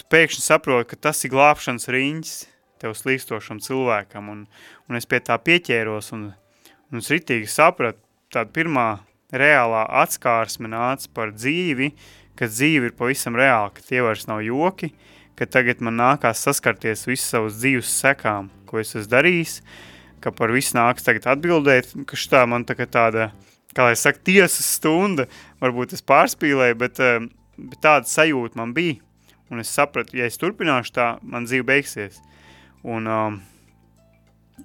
tu pēkšņi saproti, ka tas ir glābšanas riņķis tev slīkstošam cilvēkam, un, un es pie tā pieķēros, un, un es ritīgi sapratu, tāda pirmā reālā atskārsme nāca par dzīvi, ka dzīve ir pavisam reāla, ka tie vairs nav joki, ka tagad man nākās saskarties visu savus dzīves sekām, ko es esmu darījis, ka par visu nāks tagad atbildēt, ka šitā man tā tāda, kā lai saka, tiesas stunda, varbūt es pārspīlēju, bet, eh, bet tāda sajūta man bija, un es sapratu, ja es turpināšu tā, man dzīve beigsies. Un, um,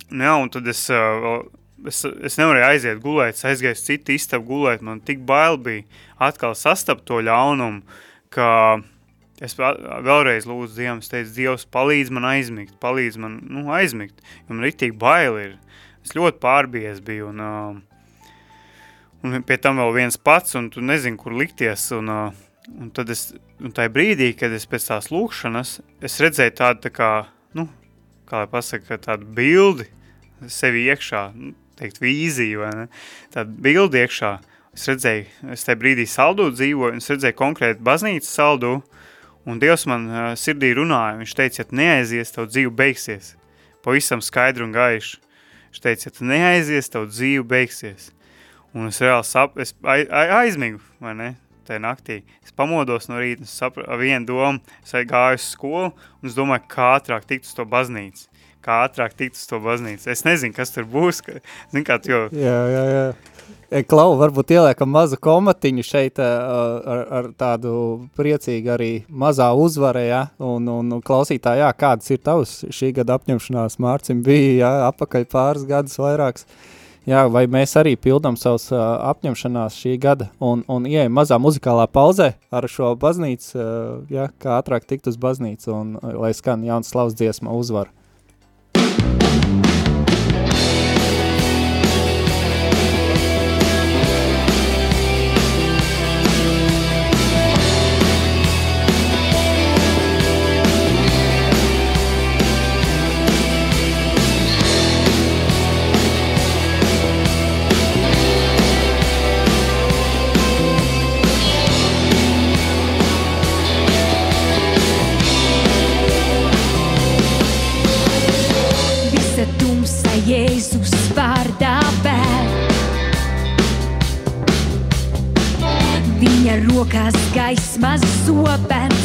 jā, un tad es, uh, es, es nevarēju aiziet gulēt, es aizgāju citu istabu gulēt, man tik bail bija atkal sastapt to ļaunumu, ka es vēlreiz lūdzu Dievam, es teicu, Dievs palīdz man aizmigt, palīdz man, nu, aizmigt, jo man ritīgi bail ir. Es ļoti pārbies biju, un, uh, un pie tam vēl viens pats, un tu nezini, kur likties, un, uh, un tad es, un tajā brīdī, kad es pēc tās lūkšanas, es redzēju tādu tā kā, nu, kā lai pasaka, tādu bildi sevi iekšā, nu, teikt, vīziju, vai ne? Tādu bildi iekšā. Es redzēju, es tajā brīdī saldu dzīvoju, un es redzēju konkrēti baznīcas saldu, un Dievs man uh, sirdī runāja, viņš teica, ja neaizies, tavu dzīve beigsies. Pavisam skaidru un gaišu. Viņš teica, ja neaizies, tavu dzīve beigsies. Un es reāli sap, es aizmigu, vai ne? Tajā naktī. Es pamodos no rīta, sapratu, ar vienu domu, es gāju uz skolu, un es domāju, kā ātrāk tikt uz to baznīcu. Kā ātrāk tikt uz to baznīcu. Es nezinu, kas tur būs, ka, zin kā jau... Jā, jā, jā. E, Klau, varbūt ieliekam mazu komatiņu šeit ar, ar tādu priecīgu arī mazā uzvara, ja? un, un klausītā, jā, kādas ir tavs šī gada apņemšanās Mārcim bija, jā, apakaļ pāris gadus vairāks. Uh, jā, vai mēs arī pildām savus uh, apņemšanās šī gada un, un ieejam mazā muzikālā pauzē ar šo baznīcu, uh, jā, kā ātrāk tikt uz baznīcu un uh, lai skan jauns slavs dziesma uzvaru. bad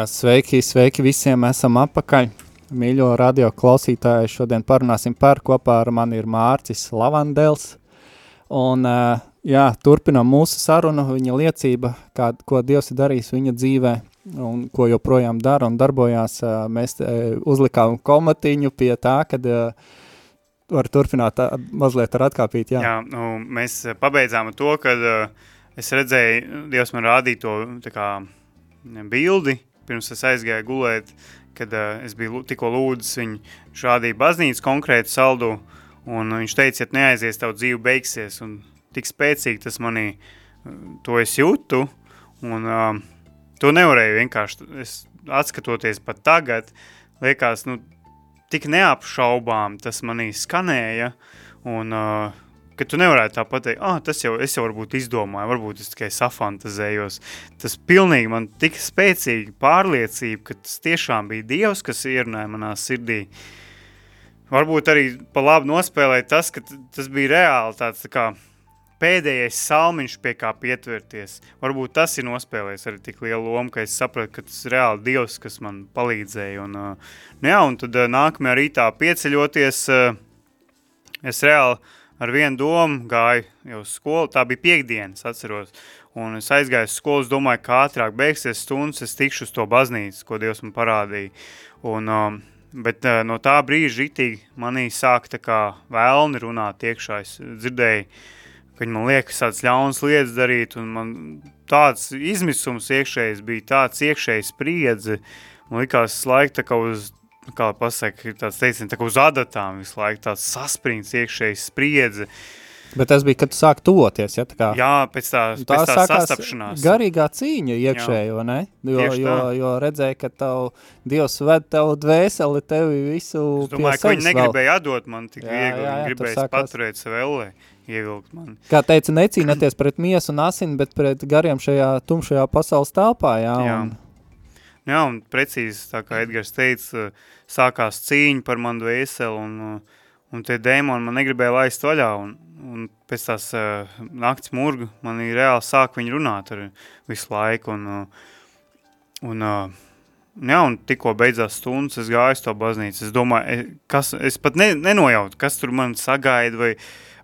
Jā, sveiki, sveiki visiem, esam apakaļ. Mīļo radio klausītāji, šodien parunāsim par kopā ar mani ir Mārcis Lavandels. Un, jā, turpinām mūsu sarunu, viņa liecība, kā, ko Dievs ir darījis viņa dzīvē un ko joprojām dara un darbojās. Mēs uzlikām komatiņu pie tā, kad var turpināt mazliet ar atkāpīt. Jā, Jā, nu, mēs pabeidzām to, kad es redzēju, Dievs man rādīja to tā kā bildi, pirms es aizgāju gulēt, kad uh, es biju tikko lūdzis viņu, rādīja baznīcu konkrētu saldu, un viņš teica, ja neaizies, tavu dzīve beigsies, un tik spēcīgi tas manī, uh, to es jūtu, un uh, to nevarēju vienkārši, es atskatoties pat tagad, liekas, nu, tik neapšaubām tas manī skanēja, un uh, ka tu nevarētu tā pateikt, ah, tas jau, es jau varbūt izdomāju, varbūt es tikai safantazējos. Tas pilnīgi man tik spēcīgi pārliecība, ka tas tiešām bija Dievs, kas ierunāja manā sirdī. Varbūt arī pa labi nospēlēja tas, ka tas bija reāli tāds tā kā pēdējais salmiņš, pie kā pietverties. Varbūt tas ir nospēlējis arī tik lielu lomu, ka es sapratu, ka tas ir reāli Dievs, kas man palīdzēja. Un, uh, nu jā, un tad uh, nākamajā rītā pieceļoties, uh, es reāli ar vienu domu gāju uz skolu. Tā bija piekdienas, atceros. Un es aizgāju uz skolu, es domāju, ka ātrāk beigsies stundas, es tikšu uz to baznīcu, ko Dievs man parādīja. Un, um, bet uh, no tā brīža ritīgi manī sāk tā kā vēlni runāt iekšā. Es dzirdēju, ka viņi man liekas tāds ļauns lietas darīt, un man tāds izmisums iekšējs bija, tāds iekšējs spriedzi. Man likās visu laiku tā kā uz, kā pasaka, tāds teicien, tā kā uz adatām visu laiku tāds saspringts iekšējs spriedzi. bet tas bija, kad tu sāk tuvoties, ja, tā kā Jā, pēc tā, Tā pēc tā sastapšanās. garīgā cīņa iekšējo, ne? Jo, jo, jo redzēja, ka tavu Dievs ved tavu dvēseli, tevi visu Es domāju, ka viņi sevis vēl. negribēja atdot man tik Jā, viegli, jā, jā, gribēja sākās- paturēt sev ellē, ievilkt man. Kā teica, necīnaties pret miesu un asini, bet pret gariem šajā tumšajā pasaules telpā, jā. Jā. Un, Jā, un precīzi, tā kā Edgars teica, sākās cīņa par manu dvēseli, un, un tie dēmoni man negribēja laist vaļā, un, un pēc tās uh, nakts murgu man reāli sāk viņi runāt ar visu laiku, un, uh, un, uh, jā, un tikko beidzās stundas, es gāju uz to baznīcu, es domāju, e, kas, es pat ne, nenojautu, kas tur man sagaida, vai,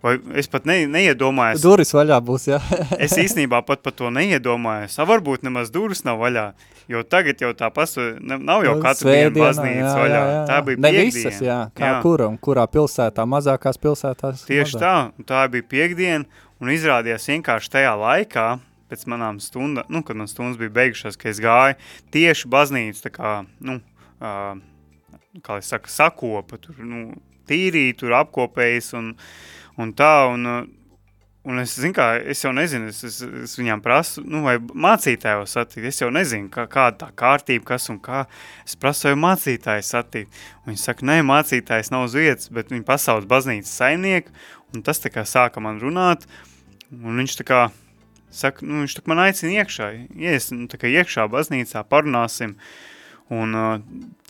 vai es pat ne, neiedomājos, Duris vaļā būs, jā. es īstenībā pat par to neiedomājos, varbūt nemaz durvis nav vaļā, jo tagad jau tā pasu, nav jau katru dienu Svētdienā, baznīca jā, vaļā, jā, jā. tā bija Ne piekdiena. visas, jā, kā Jā. kura un kurā pilsētā, mazākās pilsētās. Tieši mazāk. tā, tā bija piekdiena, un izrādījās vienkārši tajā laikā, pēc manām stundām, nu, kad man stundas bija beigušās, ka es gāju tieši baznīcu, tā kā, nu, uh, kā lai saka, sakopa, tur, nu, tīrī, tur apkopējas un, un tā, un, un es, kā, es jau nezinu, es, es, es viņām prasu, nu, vai mācītāju satikt, es jau nezinu, kā, kāda tā kārtība, kas un kā, es prasu, vai mācītāju satikt, viņi saka, nē, mācītājs nav uz vietas, bet viņi pasauc baznīcas saimnieku, un tas tā kā sāka man runāt, un viņš tā kā, saka, nu, viņš tā man aicina iekšā, ies, nu, tā kā iekšā baznīcā parunāsim, un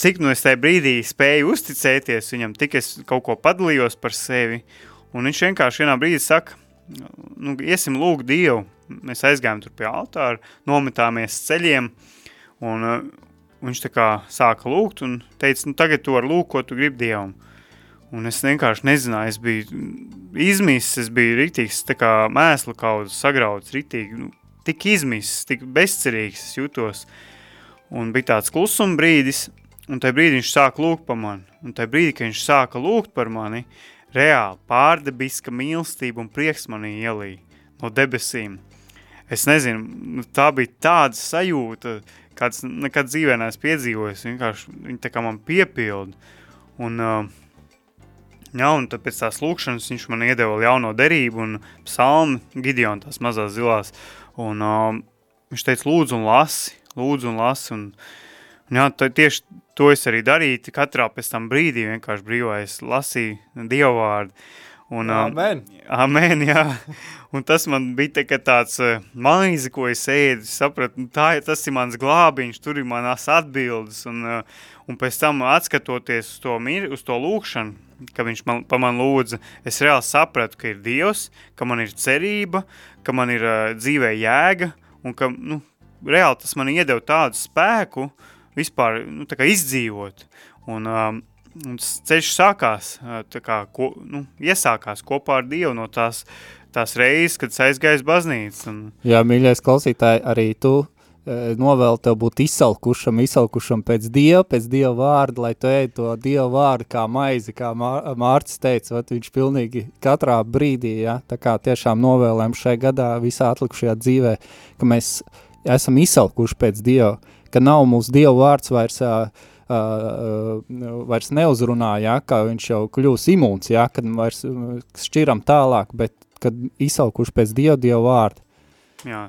cik nu es tajā brīdī spēju uzticēties viņam, tik es kaut ko padalījos par sevi, un viņš vienkārši vienā brīdī saka, nu, iesim lūgt Dievu, mēs aizgājām tur pie altāra, nometāmies ceļiem, un uh, viņš tā kā sāka lūgt un teica, nu, tagad tu var lūgt, ko tu gribi Dievam. Un es vienkārši nezināju, es biju izmisis, es biju rītīgs, tā kā mēslu kaudzes sagrauts, rītīgi, nu, tik izmisis, tik bezcerīgs es jūtos. Un bija tāds klusuma brīdis, un tajā brīdī viņš sāka lūgt par mani. Un tajā brīdī, kad viņš sāka lūgt par mani, reāli pārdebiska mīlestība un prieks manī ielīja no debesīm. Es nezinu, nu, tā bija tāda sajūta, kāds nekad dzīvē neesmu piedzīvojis, vienkārši viņi tā kā man piepilda. Un, uh, jā, un tad pēc tās lūkšanas viņš man iedeva jauno derību un psalmi, Gideon, tās mazās zilās. Un uh, viņš teica, lūdzu un lasi, lūdzu un lasi. Un, un jā, tā, tieši to es arī darīju, katrā pēc tam brīdī vienkārši brīvā es lasīju dievvārdu. Un, uh, Amen. Amen, jā. Un tas man bija tā tāds uh, maizi, ko es ēdu, sapratu, nu, tā, tas ir mans glābiņš, tur ir manās atbildes, un, uh, un pēc tam atskatoties uz to, mir, uz to lūkšanu, ka viņš man, pa man lūdza, es reāli sapratu, ka ir Dievs, ka man ir cerība, ka man ir uh, dzīvē jēga, un ka, nu, reāli tas man iedeva tādu spēku vispār, nu, izdzīvot, un, um, un ceļš sākās, tā kā, ko, nu, iesākās kopā ar Dievu no tās, tās reizes, kad es aizgāju uz baznīcu. Un, Jā, mīļais klausītāji, arī tu e, novēl tev būt izsalkušam, izsalkušam pēc Dieva, pēc Dieva vārda, lai tu ēd to Dieva vārdu kā maizi, kā Mār Mārcis teica, vat viņš pilnīgi katrā brīdī, ja, tā kā tiešām novēlēm šai gadā visā atlikušajā dzīvē, ka mēs esam izsalkuši pēc Dieva, ka nav mūsu Dieva vārds vairs, uh, uh, vairs neuzrunā, ja, ka viņš jau kļūs imūns, ja, kad vairs uh, šķiram tālāk, bet kad izsalkuši pēc Dieva, Dieva vārda. jā,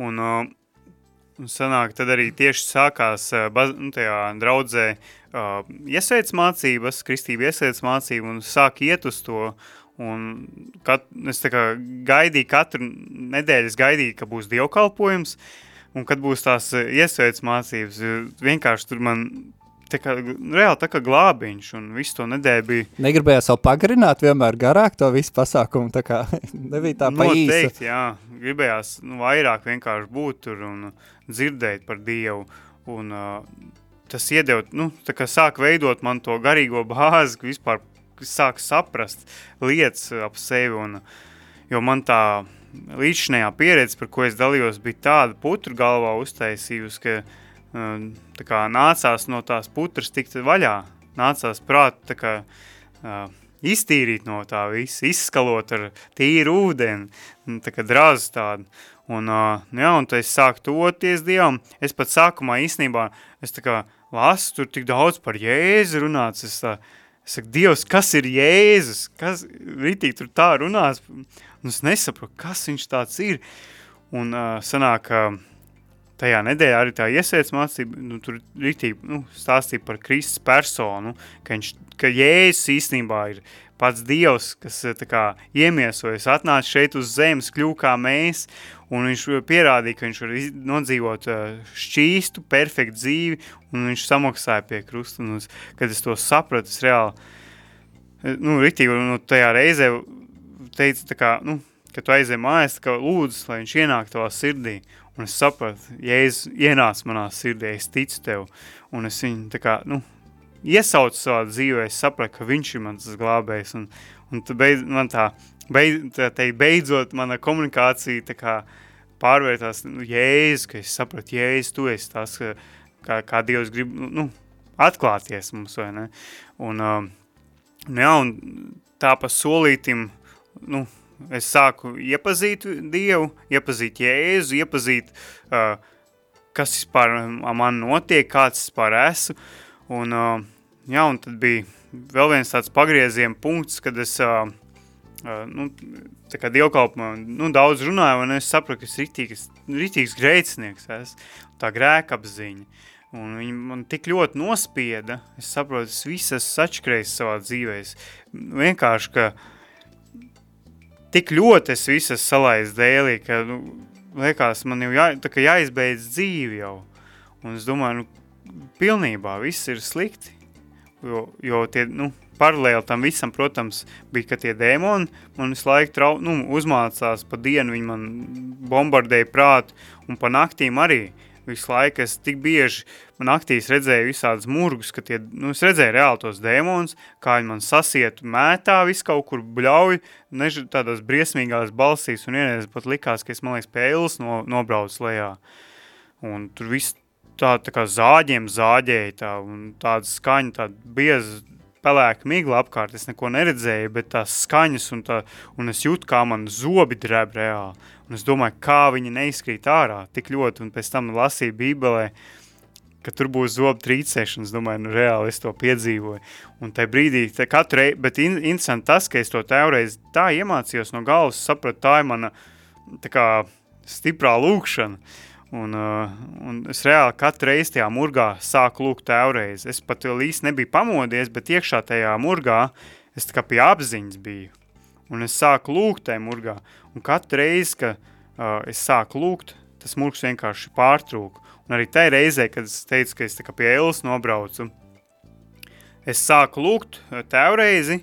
un, uh, sanāk, tad arī tieši sākās uh, baz, nu, tajā draudzē uh, iesveic mācības, kristība iesveic mācību un sāk iet uz to, un kat, es tā kā gaidīju katru nedēļu, es gaidīju, ka būs dievkalpojums, un kad būs tās uh, iesveic mācības, vienkārši tur man tā kā, reāli tā kā glābiņš, un visu to nedēļu bija Negribējās vēl pagarināt vienmēr garāk to visu pasākumu, tā kā nebija tā pa īsa. Noteikti, jā. Gribējās nu, vairāk vienkārši būt tur un dzirdēt par Dievu. Un, uh, tas iedeva, nu, tā kā sāk veidot man to garīgo bāzi, ka vispār sāk saprast lietas ap sevi. Un, jo man tā līdzinējā pieredze, par ko es dalījos, bija tāda putra galvā uztaisījusi, ka uh, tā kā nācās no tās putras tikt vaļā. Nācās prāt, tā kā uh, iztīrīt no tā visa, izskalot ar tīru ūdeni, nu, tā kā drāzes tādu. Un, uh, jā, un tad es sāku toties Dievam. Es pat sākumā īstenībā, es tā kā lasu tur tik daudz par Jēzu runāts. Es, tā, es saku, Dievs, kas ir Jēzus? Kas ritīgi tur tā runās? Un es nesaprotu, kas viņš tāds ir. Un uh, sanāk, uh, tajā nedēļā arī tā iesaic mācība, nu, tur ritīgi nu, stāstīja par Kristus personu, ka, viņš, ka Jēzus īstenībā ir pats Dievs, kas tā kā iemiesojas, atnāca šeit uz zemes, kļūk kā mēs, un viņš pierādīja, ka viņš var nodzīvot ā, šķīstu, perfektu dzīvi, un viņš samaksāja pie krusta, un es, kad es to sapratu, es reāli, e, nu, ritīgi, nu, tajā reizē teica, tā kā, nu, ka tu aizēji mājās, tā kā lūdzu, lai viņš ienāk tavā sirdī, un es sapratu, Jēzus ienāca manā sirdī, es ticu tev, un es viņu, tā kā, nu, iesaucu savā dzīvē, es sapratu, ka viņš ir mans glābējs, un, un beidz, man tā beid, tā teikt, beidzot mana komunikācija tā kā pārvērtās, nu, jēzus, ka es sapratu, jēzus, tu esi tas, ka, kā, kā Dievs grib, nu, nu, atklāties mums, vai ne? Un, uh, jā, un tā pa solītim, nu, es sāku iepazīt Dievu, iepazīt Jēzu, iepazīt, uh, kas vispār man notiek, kāds vispār esmu, un, uh, jā, un tad bija vēl viens tāds pagrieziem punkts, kad es, uh, uh, nu, tā kā dievkalpumā, nu, daudz runāju, un es sapratu, ka es ritīgs, ritīgs greicnieks, es, tā grēkapziņa, un viņi man tik ļoti nospieda, es saprotu, es visas sačkrējis savā dzīvēs, vienkārši, ka tik ļoti es visas salaiz dēlī, ka, nu, liekas, man jau jā, tā kā jāizbeidz dzīvi jau, un es domāju, nu, pilnībā viss ir slikti, jo, jo tie, nu, paralēli tam visam, protams, bija, ka tie dēmoni man visu laiku trau, nu, uzmācās pa dienu, viņi man bombardēja prātu, un pa naktīm arī visu laiku es tik bieži naktīs redzēju visādus murgus, ka tie, nu, es redzēju reāli tos dēmonus, kā viņi man sasiet mētā, visu kaut kur bļauj, než tādās briesmīgās balsīs, un vienreiz pat likās, ka es, man liekas, pēles no, nobrauc lejā. Un tur viss tā, tā kā zāģiem zāģēja, tā, un tāda skaņa, tāda bieza, pelēka migla apkārt, es neko neredzēju, bet tās skaņas, un, tā, un es jūtu, kā man zobi drēb reāli. Un es domāju, kā viņi neizkrīt ārā tik ļoti, un pēc tam lasīju bībelē, ka tur būs zobu trīcēšana, es domāju, nu reāli es to piedzīvoju. Un tajā brīdī, tā katru reizi, bet in, interesanti tas, ka es to tēvreiz tā iemācījos no galvas, sapratu, tā ir mana tā kā stiprā lūkšana. Un, uh, un es reāli katru reizi tajā murgā sāku lūgt tēvreiz. Es pat vēl īsti nebiju pamodies, bet iekšā tajā murgā es tā kā pie apziņas biju. Un es sāku lūgt tajā murgā. Un katru reizi, kad uh, es sāku lūgt, tas murgs vienkārši pārtrūka. Un arī tajā reizē, kad es teicu, ka es tā kā pie Elas nobraucu, es sāku lūgt tēvreizi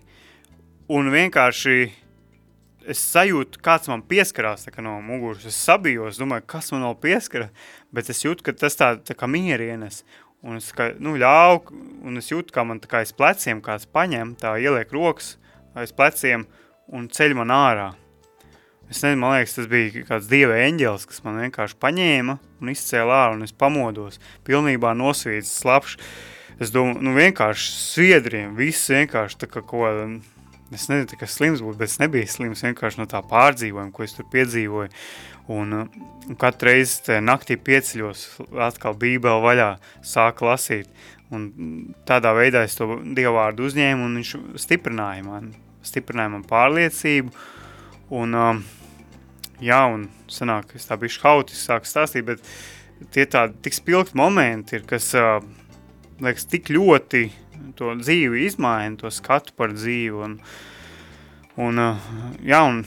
un vienkārši es sajūtu, kāds man pieskarās kā no muguras. Es sabijos, domāju, kas man vēl pieskara, bet es jūtu, ka tas tā, tā kā mierienes. Un es kā, nu, ļauj, un es jūtu, kā man tā kā aiz pleciem kāds paņem, tā ieliek rokas aiz pleciem un ceļ man ārā. Es nezinu, man liekas, tas bija kāds dieva eņģelis, kas man vienkārši paņēma un izcēla ārā, un es pamodos, pilnībā nosvīts, slapš. Es domāju, nu vienkārši sviedriem, viss vienkārši tā kā ko, es nezinu, ka slims būtu, bet es nebiju slims vienkārši no tā pārdzīvojuma, ko es tur piedzīvoju. Un, un katru reizi naktī pieceļos, atkal bībeli vaļā sāka lasīt. Un tādā veidā es to dievvārdu uzņēmu un viņš stiprināja man, stiprināja man pārliecību. Un, um, jā, un sanāk, es tā bišķi hautiski sāku stāstīt, bet tie tādi tik spilgti momenti ir, kas, uh, liekas, tik ļoti to dzīvi izmaina, to skatu par dzīvi. Un, un, jā, un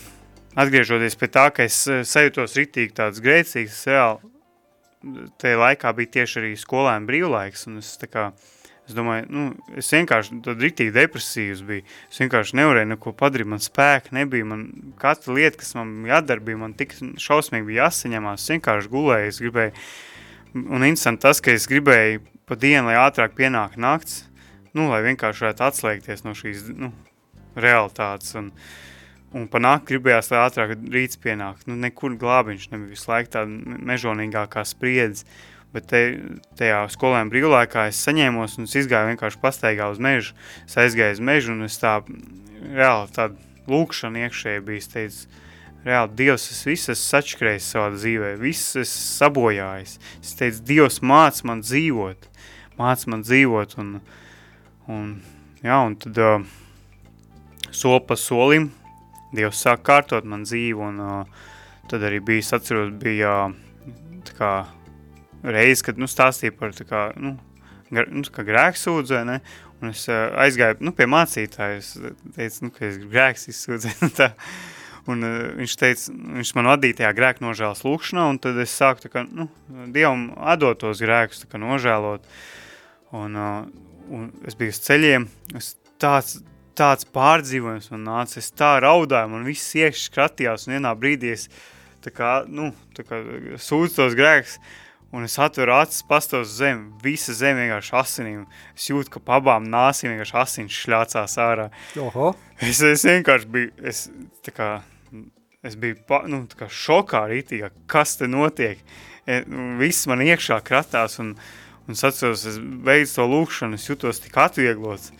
atgriežoties pie tā, ka es sajūtos ritīgi tāds grēcīgs, reāli tajā laikā bija tieši arī skolēm brīvlaiks, un es tā kā, es domāju, nu, es vienkārši tad ritīgi depresīvs biju, es vienkārši nevarēju neko padarīt, man spēka nebija, man katra lieta, kas man jādara, bija, man tik šausmīgi bija jāsaņemās, es vienkārši gulēju, es gribēju, un interesanti tas, ka es gribēju pa dienu, lai ātrāk pienāk nakts, nu, lai vienkārši varētu atslēgties no šīs, nu, realitātes, un, un pa nakti gribējās, lai ātrāk rīts pienāk, nu, nekur glābiņš nebija visu laiku tāda mežonīgākā spriedze, bet te, tajā skolēm brīvlaikā es saņēmos un es izgāju vienkārši pastaigā uz mežu, es aizgāju uz mežu un es tā, reāli tāda lūkšana iekšēji bija, es teicu, reāli, Dievs, es visu esmu sačkrējis savā dzīvē, viss es sabojājis, es teicu, Dievs māc man dzīvot, māc man dzīvot, un, uh, Un, jā, un tad uh, soli pa solim Dievs sāk kārtot man dzīvi, un uh, tad arī bija, atceros, bija uh, tā kā reize, kad, nu, stāstīja par tā kā, nu, gar, nu, kā grēksūdzē, ne, un es uh, aizgāju, nu, pie mācītāja, es teicu, nu, ka es grēks izsūdzēju, un tā, un uh, viņš teica, viņš man vadīja tajā grēku nožēlas lūkšanā, un tad es sāku tā kā, nu, Dievam atdot tos grēkus, tā kā nožēlot, un, uh, un es biju uz ceļiem, es tāds, tāds pārdzīvojums man nāca, es tā raudāju, man viss iekšķi skratījās, un vienā brīdī es tā kā, nu, tā kā sūdz tos grēks, un es atveru acis, pastos uz zemi, visa zeme vienkārši asinīm. Es jūtu, ka pa abām nāsīm vienkārši asins šļācās ārā. Oho. Es, es vienkārši biju, es tā kā, es biju, pa, nu, tā kā šokā rītīgā, kas te notiek. E, nu, viss man iekšā kratās un, un es atceros, es beidzu to lūkšanu, es jutos tik atvieglots.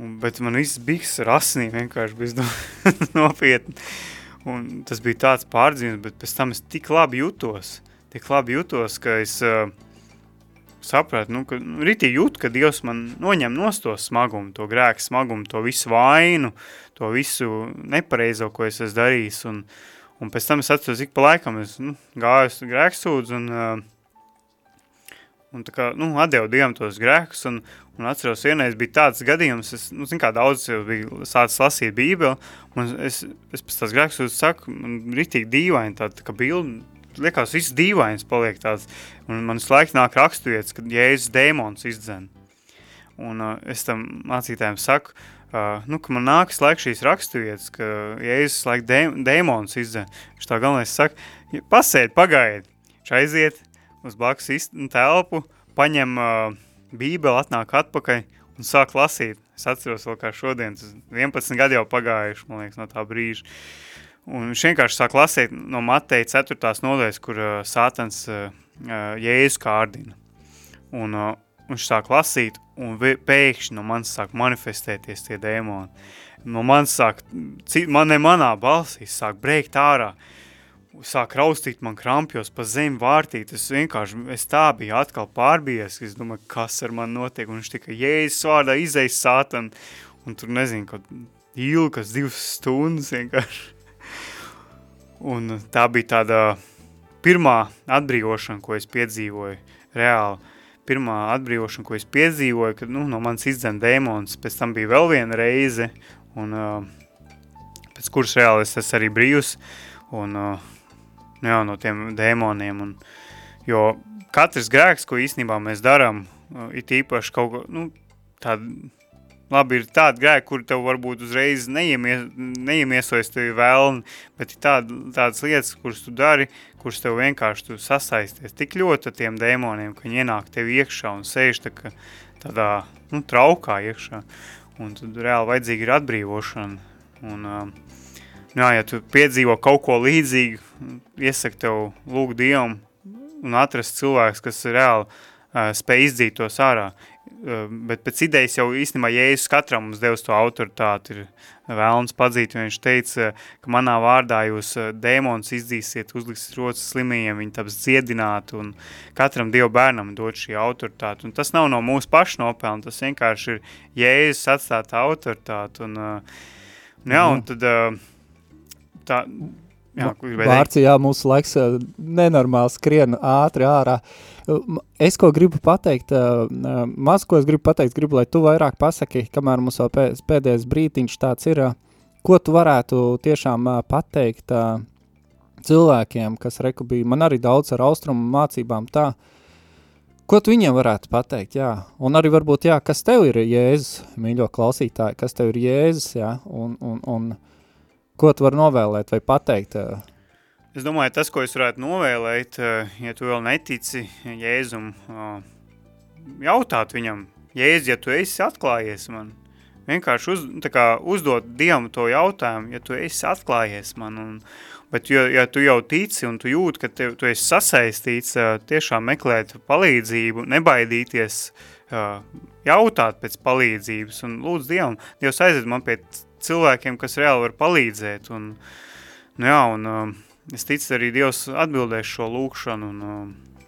Un, bet man viss biks ar asinīm vienkārši bija no, nopietni. Un tas bija tāds pārdzīvums, bet pēc tam es tik labi jutos tik labi jutos, ka es uh, sapratu, nu, ka nu, ritīgi jūt, ka Dievs man noņem nost to smagumu, to grēku smagumu, to visu vainu, to visu nepareizo, ko es esmu darījis, un, un pēc tam es atceros, ik pa laikam es nu, gāju grēksūdzu, un, uh, un tā kā, nu, atdevu Dievam tos grēkus, un, un atceros, vienreiz bija tāds gadījums, es, nu, zin kā daudz jau bija sācis lasīt bībeli, un es, es pēc tās grēksūdzes saku, man ritīgi dīvaini tā, tā kā bildi, liekas, viss dīvains paliek tāds. Un man laiks nāk raksturietas, kad Jēzus dēmons izdzen. Un uh, es tam mācītājiem saku, uh, nu, ka man nākas laik šīs raksturietas, ka Jēzus laik dē, dēmons izdzen. Viņš tā galvenais saka, pasēd, pagaid. Viņš aiziet uz blakus telpu, paņem uh, bībeli, atnāk atpakaļ un sāk lasīt. Es atceros vēl kā šodien, 11 gadi jau pagājuši, man liekas, no tā brīža. Un viņš vienkārši sāk lasīt no Mateja 4. nodaļas, kur uh, sātans uh, Jēzus kārdina. Un uh, viņš sāk lasīt, un pēkšņi no manis sāk manifestēties tie dēmoni. No manis sāk, man ne manā balsī, sāk brēkt ārā, sāk raustīt man krampjos pa zemi vārtīt. Es vienkārši, es tā biju atkal pārbies, es domāju, kas ar man notiek, un viņš tikai Jēzus vārdā izējas sātan, un tur nezinu, kaut ilgas divas stundas vienkārši. Un tā bija tāda pirmā atbrīvošana, ko es piedzīvoju. Reāli. Pirmā atbrīvošana, ko es piedzīvoju, kad nu, no manis izdzen dēmons, pēc tam bija vēl viena reize, un uh, pēc kuras reāli es esmu arī brīvs, un uh, jā, no tiem dēmoniem. Un, jo katrs grēks, ko īstenībā mēs darām, uh, it īpaši kaut ko, nu, tādu Labi, ir tāda grēka, kur tev varbūt uzreiz neiemies, neiemiesojas tevi vēlni, bet ir tāda, tādas lietas, kuras tu dari, kuras tev vienkārši tu sasaisties tik ļoti ar tiem dēmoniem, ka viņi ienāk tev iekšā un sēž tā, ka, tādā nu, traukā iekšā. Un tad reāli vajadzīga ir atbrīvošana. Un, jā, ja tu piedzīvo kaut ko līdzīgu, iesaku tev lūgt Dievam un atrast cilvēks, kas reāli uh, spēj izdzīt tos ārā. Ehm, bet pēc idejas jau īstenībā Jēzus katram mums devis to autoritāti, ir vēlns padzīt, viņš teica, ka manā vārdā jūs dēmons izdzīsiet, uzliksiet rotas slimajiem, viņi taps dziedināti, un katram Dievu bērnam dot šī autoritāte, un tas nav no mūsu pašu nopelna, tas vienkārši ir Jēzus atstāta autoritāte, un, un jā, un tad eh, tā, jā, Vārds, jā, mūsu laiks nenormāli skrien ātri ārā, Es ko gribu pateikt, maz ko es gribu pateikt, gribu, lai tu vairāk pasaki, kamēr mums vēl pēdējais brītiņš tāds ir, ko tu varētu tiešām pateikt cilvēkiem, kas reku bija, man arī daudz ar austrumu mācībām tā, ko tu viņiem varētu pateikt, jā, un arī varbūt, jā, kas tev ir Jēzus, mīļo klausītāji, kas tev ir Jēzus, jā, un, un, un ko tu var novēlēt vai pateikt, Es domāju, tas, ko es varētu novēlēt, ja tu vēl netici Jēzum, jautāt viņam, Jēzus, ja tu esi atklājies man, vienkārši uz, kā, uzdot Dievam to jautājumu, ja tu esi atklājies man, un, bet ja, ja tu jau tici un tu jūti, ka tev, tu esi sasaistīts, tiešām meklēt palīdzību, nebaidīties, jautāt pēc palīdzības un lūdz Dievam, Dievs aiziet man pie cilvēkiem, kas reāli var palīdzēt, un, nu jā, un es ticu arī Dievs atbildēs šo lūkšanu, un uh,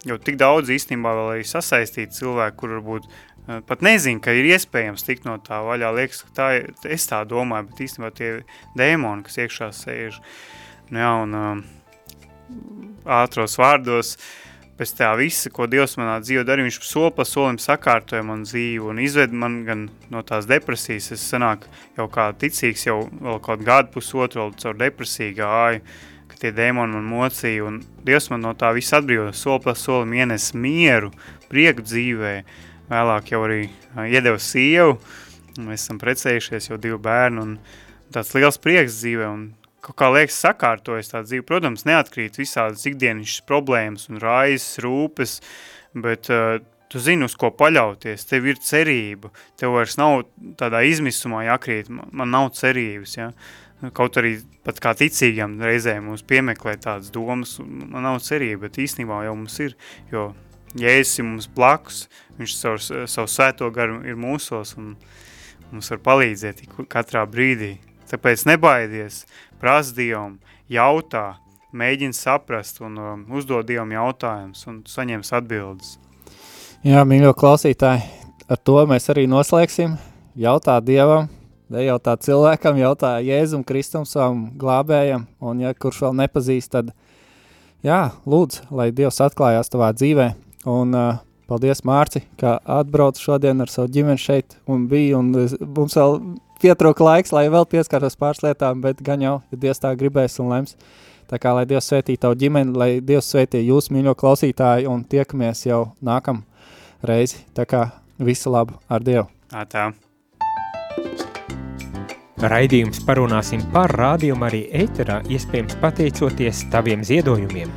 jau tik daudz īstenībā vēl arī sasaistīt cilvēku, kur varbūt uh, pat nezinu, ka ir iespējams tikt no tā vaļā, liekas, ka tā, es tā domāju, bet īstenībā tie dēmoni, kas iekšā sēž, nu jā, un uh, ātros vārdos, pēc tā visa, ko Dievs manā dzīvē darīja, viņš soli pa solim sakārtoja man dzīvi un izved man gan no tās depresijas, es sanāk jau kā ticīgs, jau vēl kaut gadu pusotru vēl caur depresiju gāju, ka tie dēmoni man mocīja, un Dievs man no tā viss atbrīvo, soli pa solim ienes mieru, prieku dzīvē, vēlāk jau arī iedeva sievu, mēs esam precējušies jau divu bērnu, un tāds liels prieks dzīvē, un kaut kā liekas sakārtojas tā dzīve. Protams, neatkrīt visādas ikdienišas problēmas un raizes, rūpes, bet uh, tu zini, uz ko paļauties, tev ir cerība, tev vairs nav tādā izmisumā jākrīt, man, man nav cerības, ja? kaut arī pat kā ticīgam reizēm mums piemeklē tādas domas, man nav cerība, bet īstenībā jau mums ir, jo Jēzus ir mums blakus, viņš savu, savu svēto garu ir mūsos un mums var palīdzēt katrā brīdī. Tāpēc nebaidies, prasa Dievam, jautā, mēģina saprast un um, uzdod Dievam jautājumus un saņems atbildes. Jā, mīļo klausītāji, ar to mēs arī noslēgsim. Jautā Dievam, nejautā cilvēkam, jautā Jēzum Kristum savam glābējam, un ja kurš vēl nepazīst, tad jā, lūdzu, lai Dievs atklājās tavā dzīvē, un uh, paldies Mārci, ka atbrauc šodien ar savu ģimeni šeit un bija, un mums vēl pietrūka laiks, lai vēl pieskārtos pāris lietām, bet gan jau, ja Dievs tā gribēs un lems. Tā kā, lai Dievs svētī tavu ģimeni, lai Dievs svētī jūs, mīļo klausītāji, un tiekamies jau nākam reizi. Tā kā visu labu ar Dievu. Tā. Raidījums parunāsim par rādījumu arī ēterā, iespējams pateicoties taviem ziedojumiem.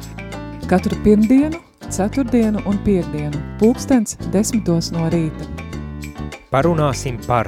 Katru pirmdienu, ceturtdienu un piekdienu, pulkstens desmitos no rīta. Parunāsim par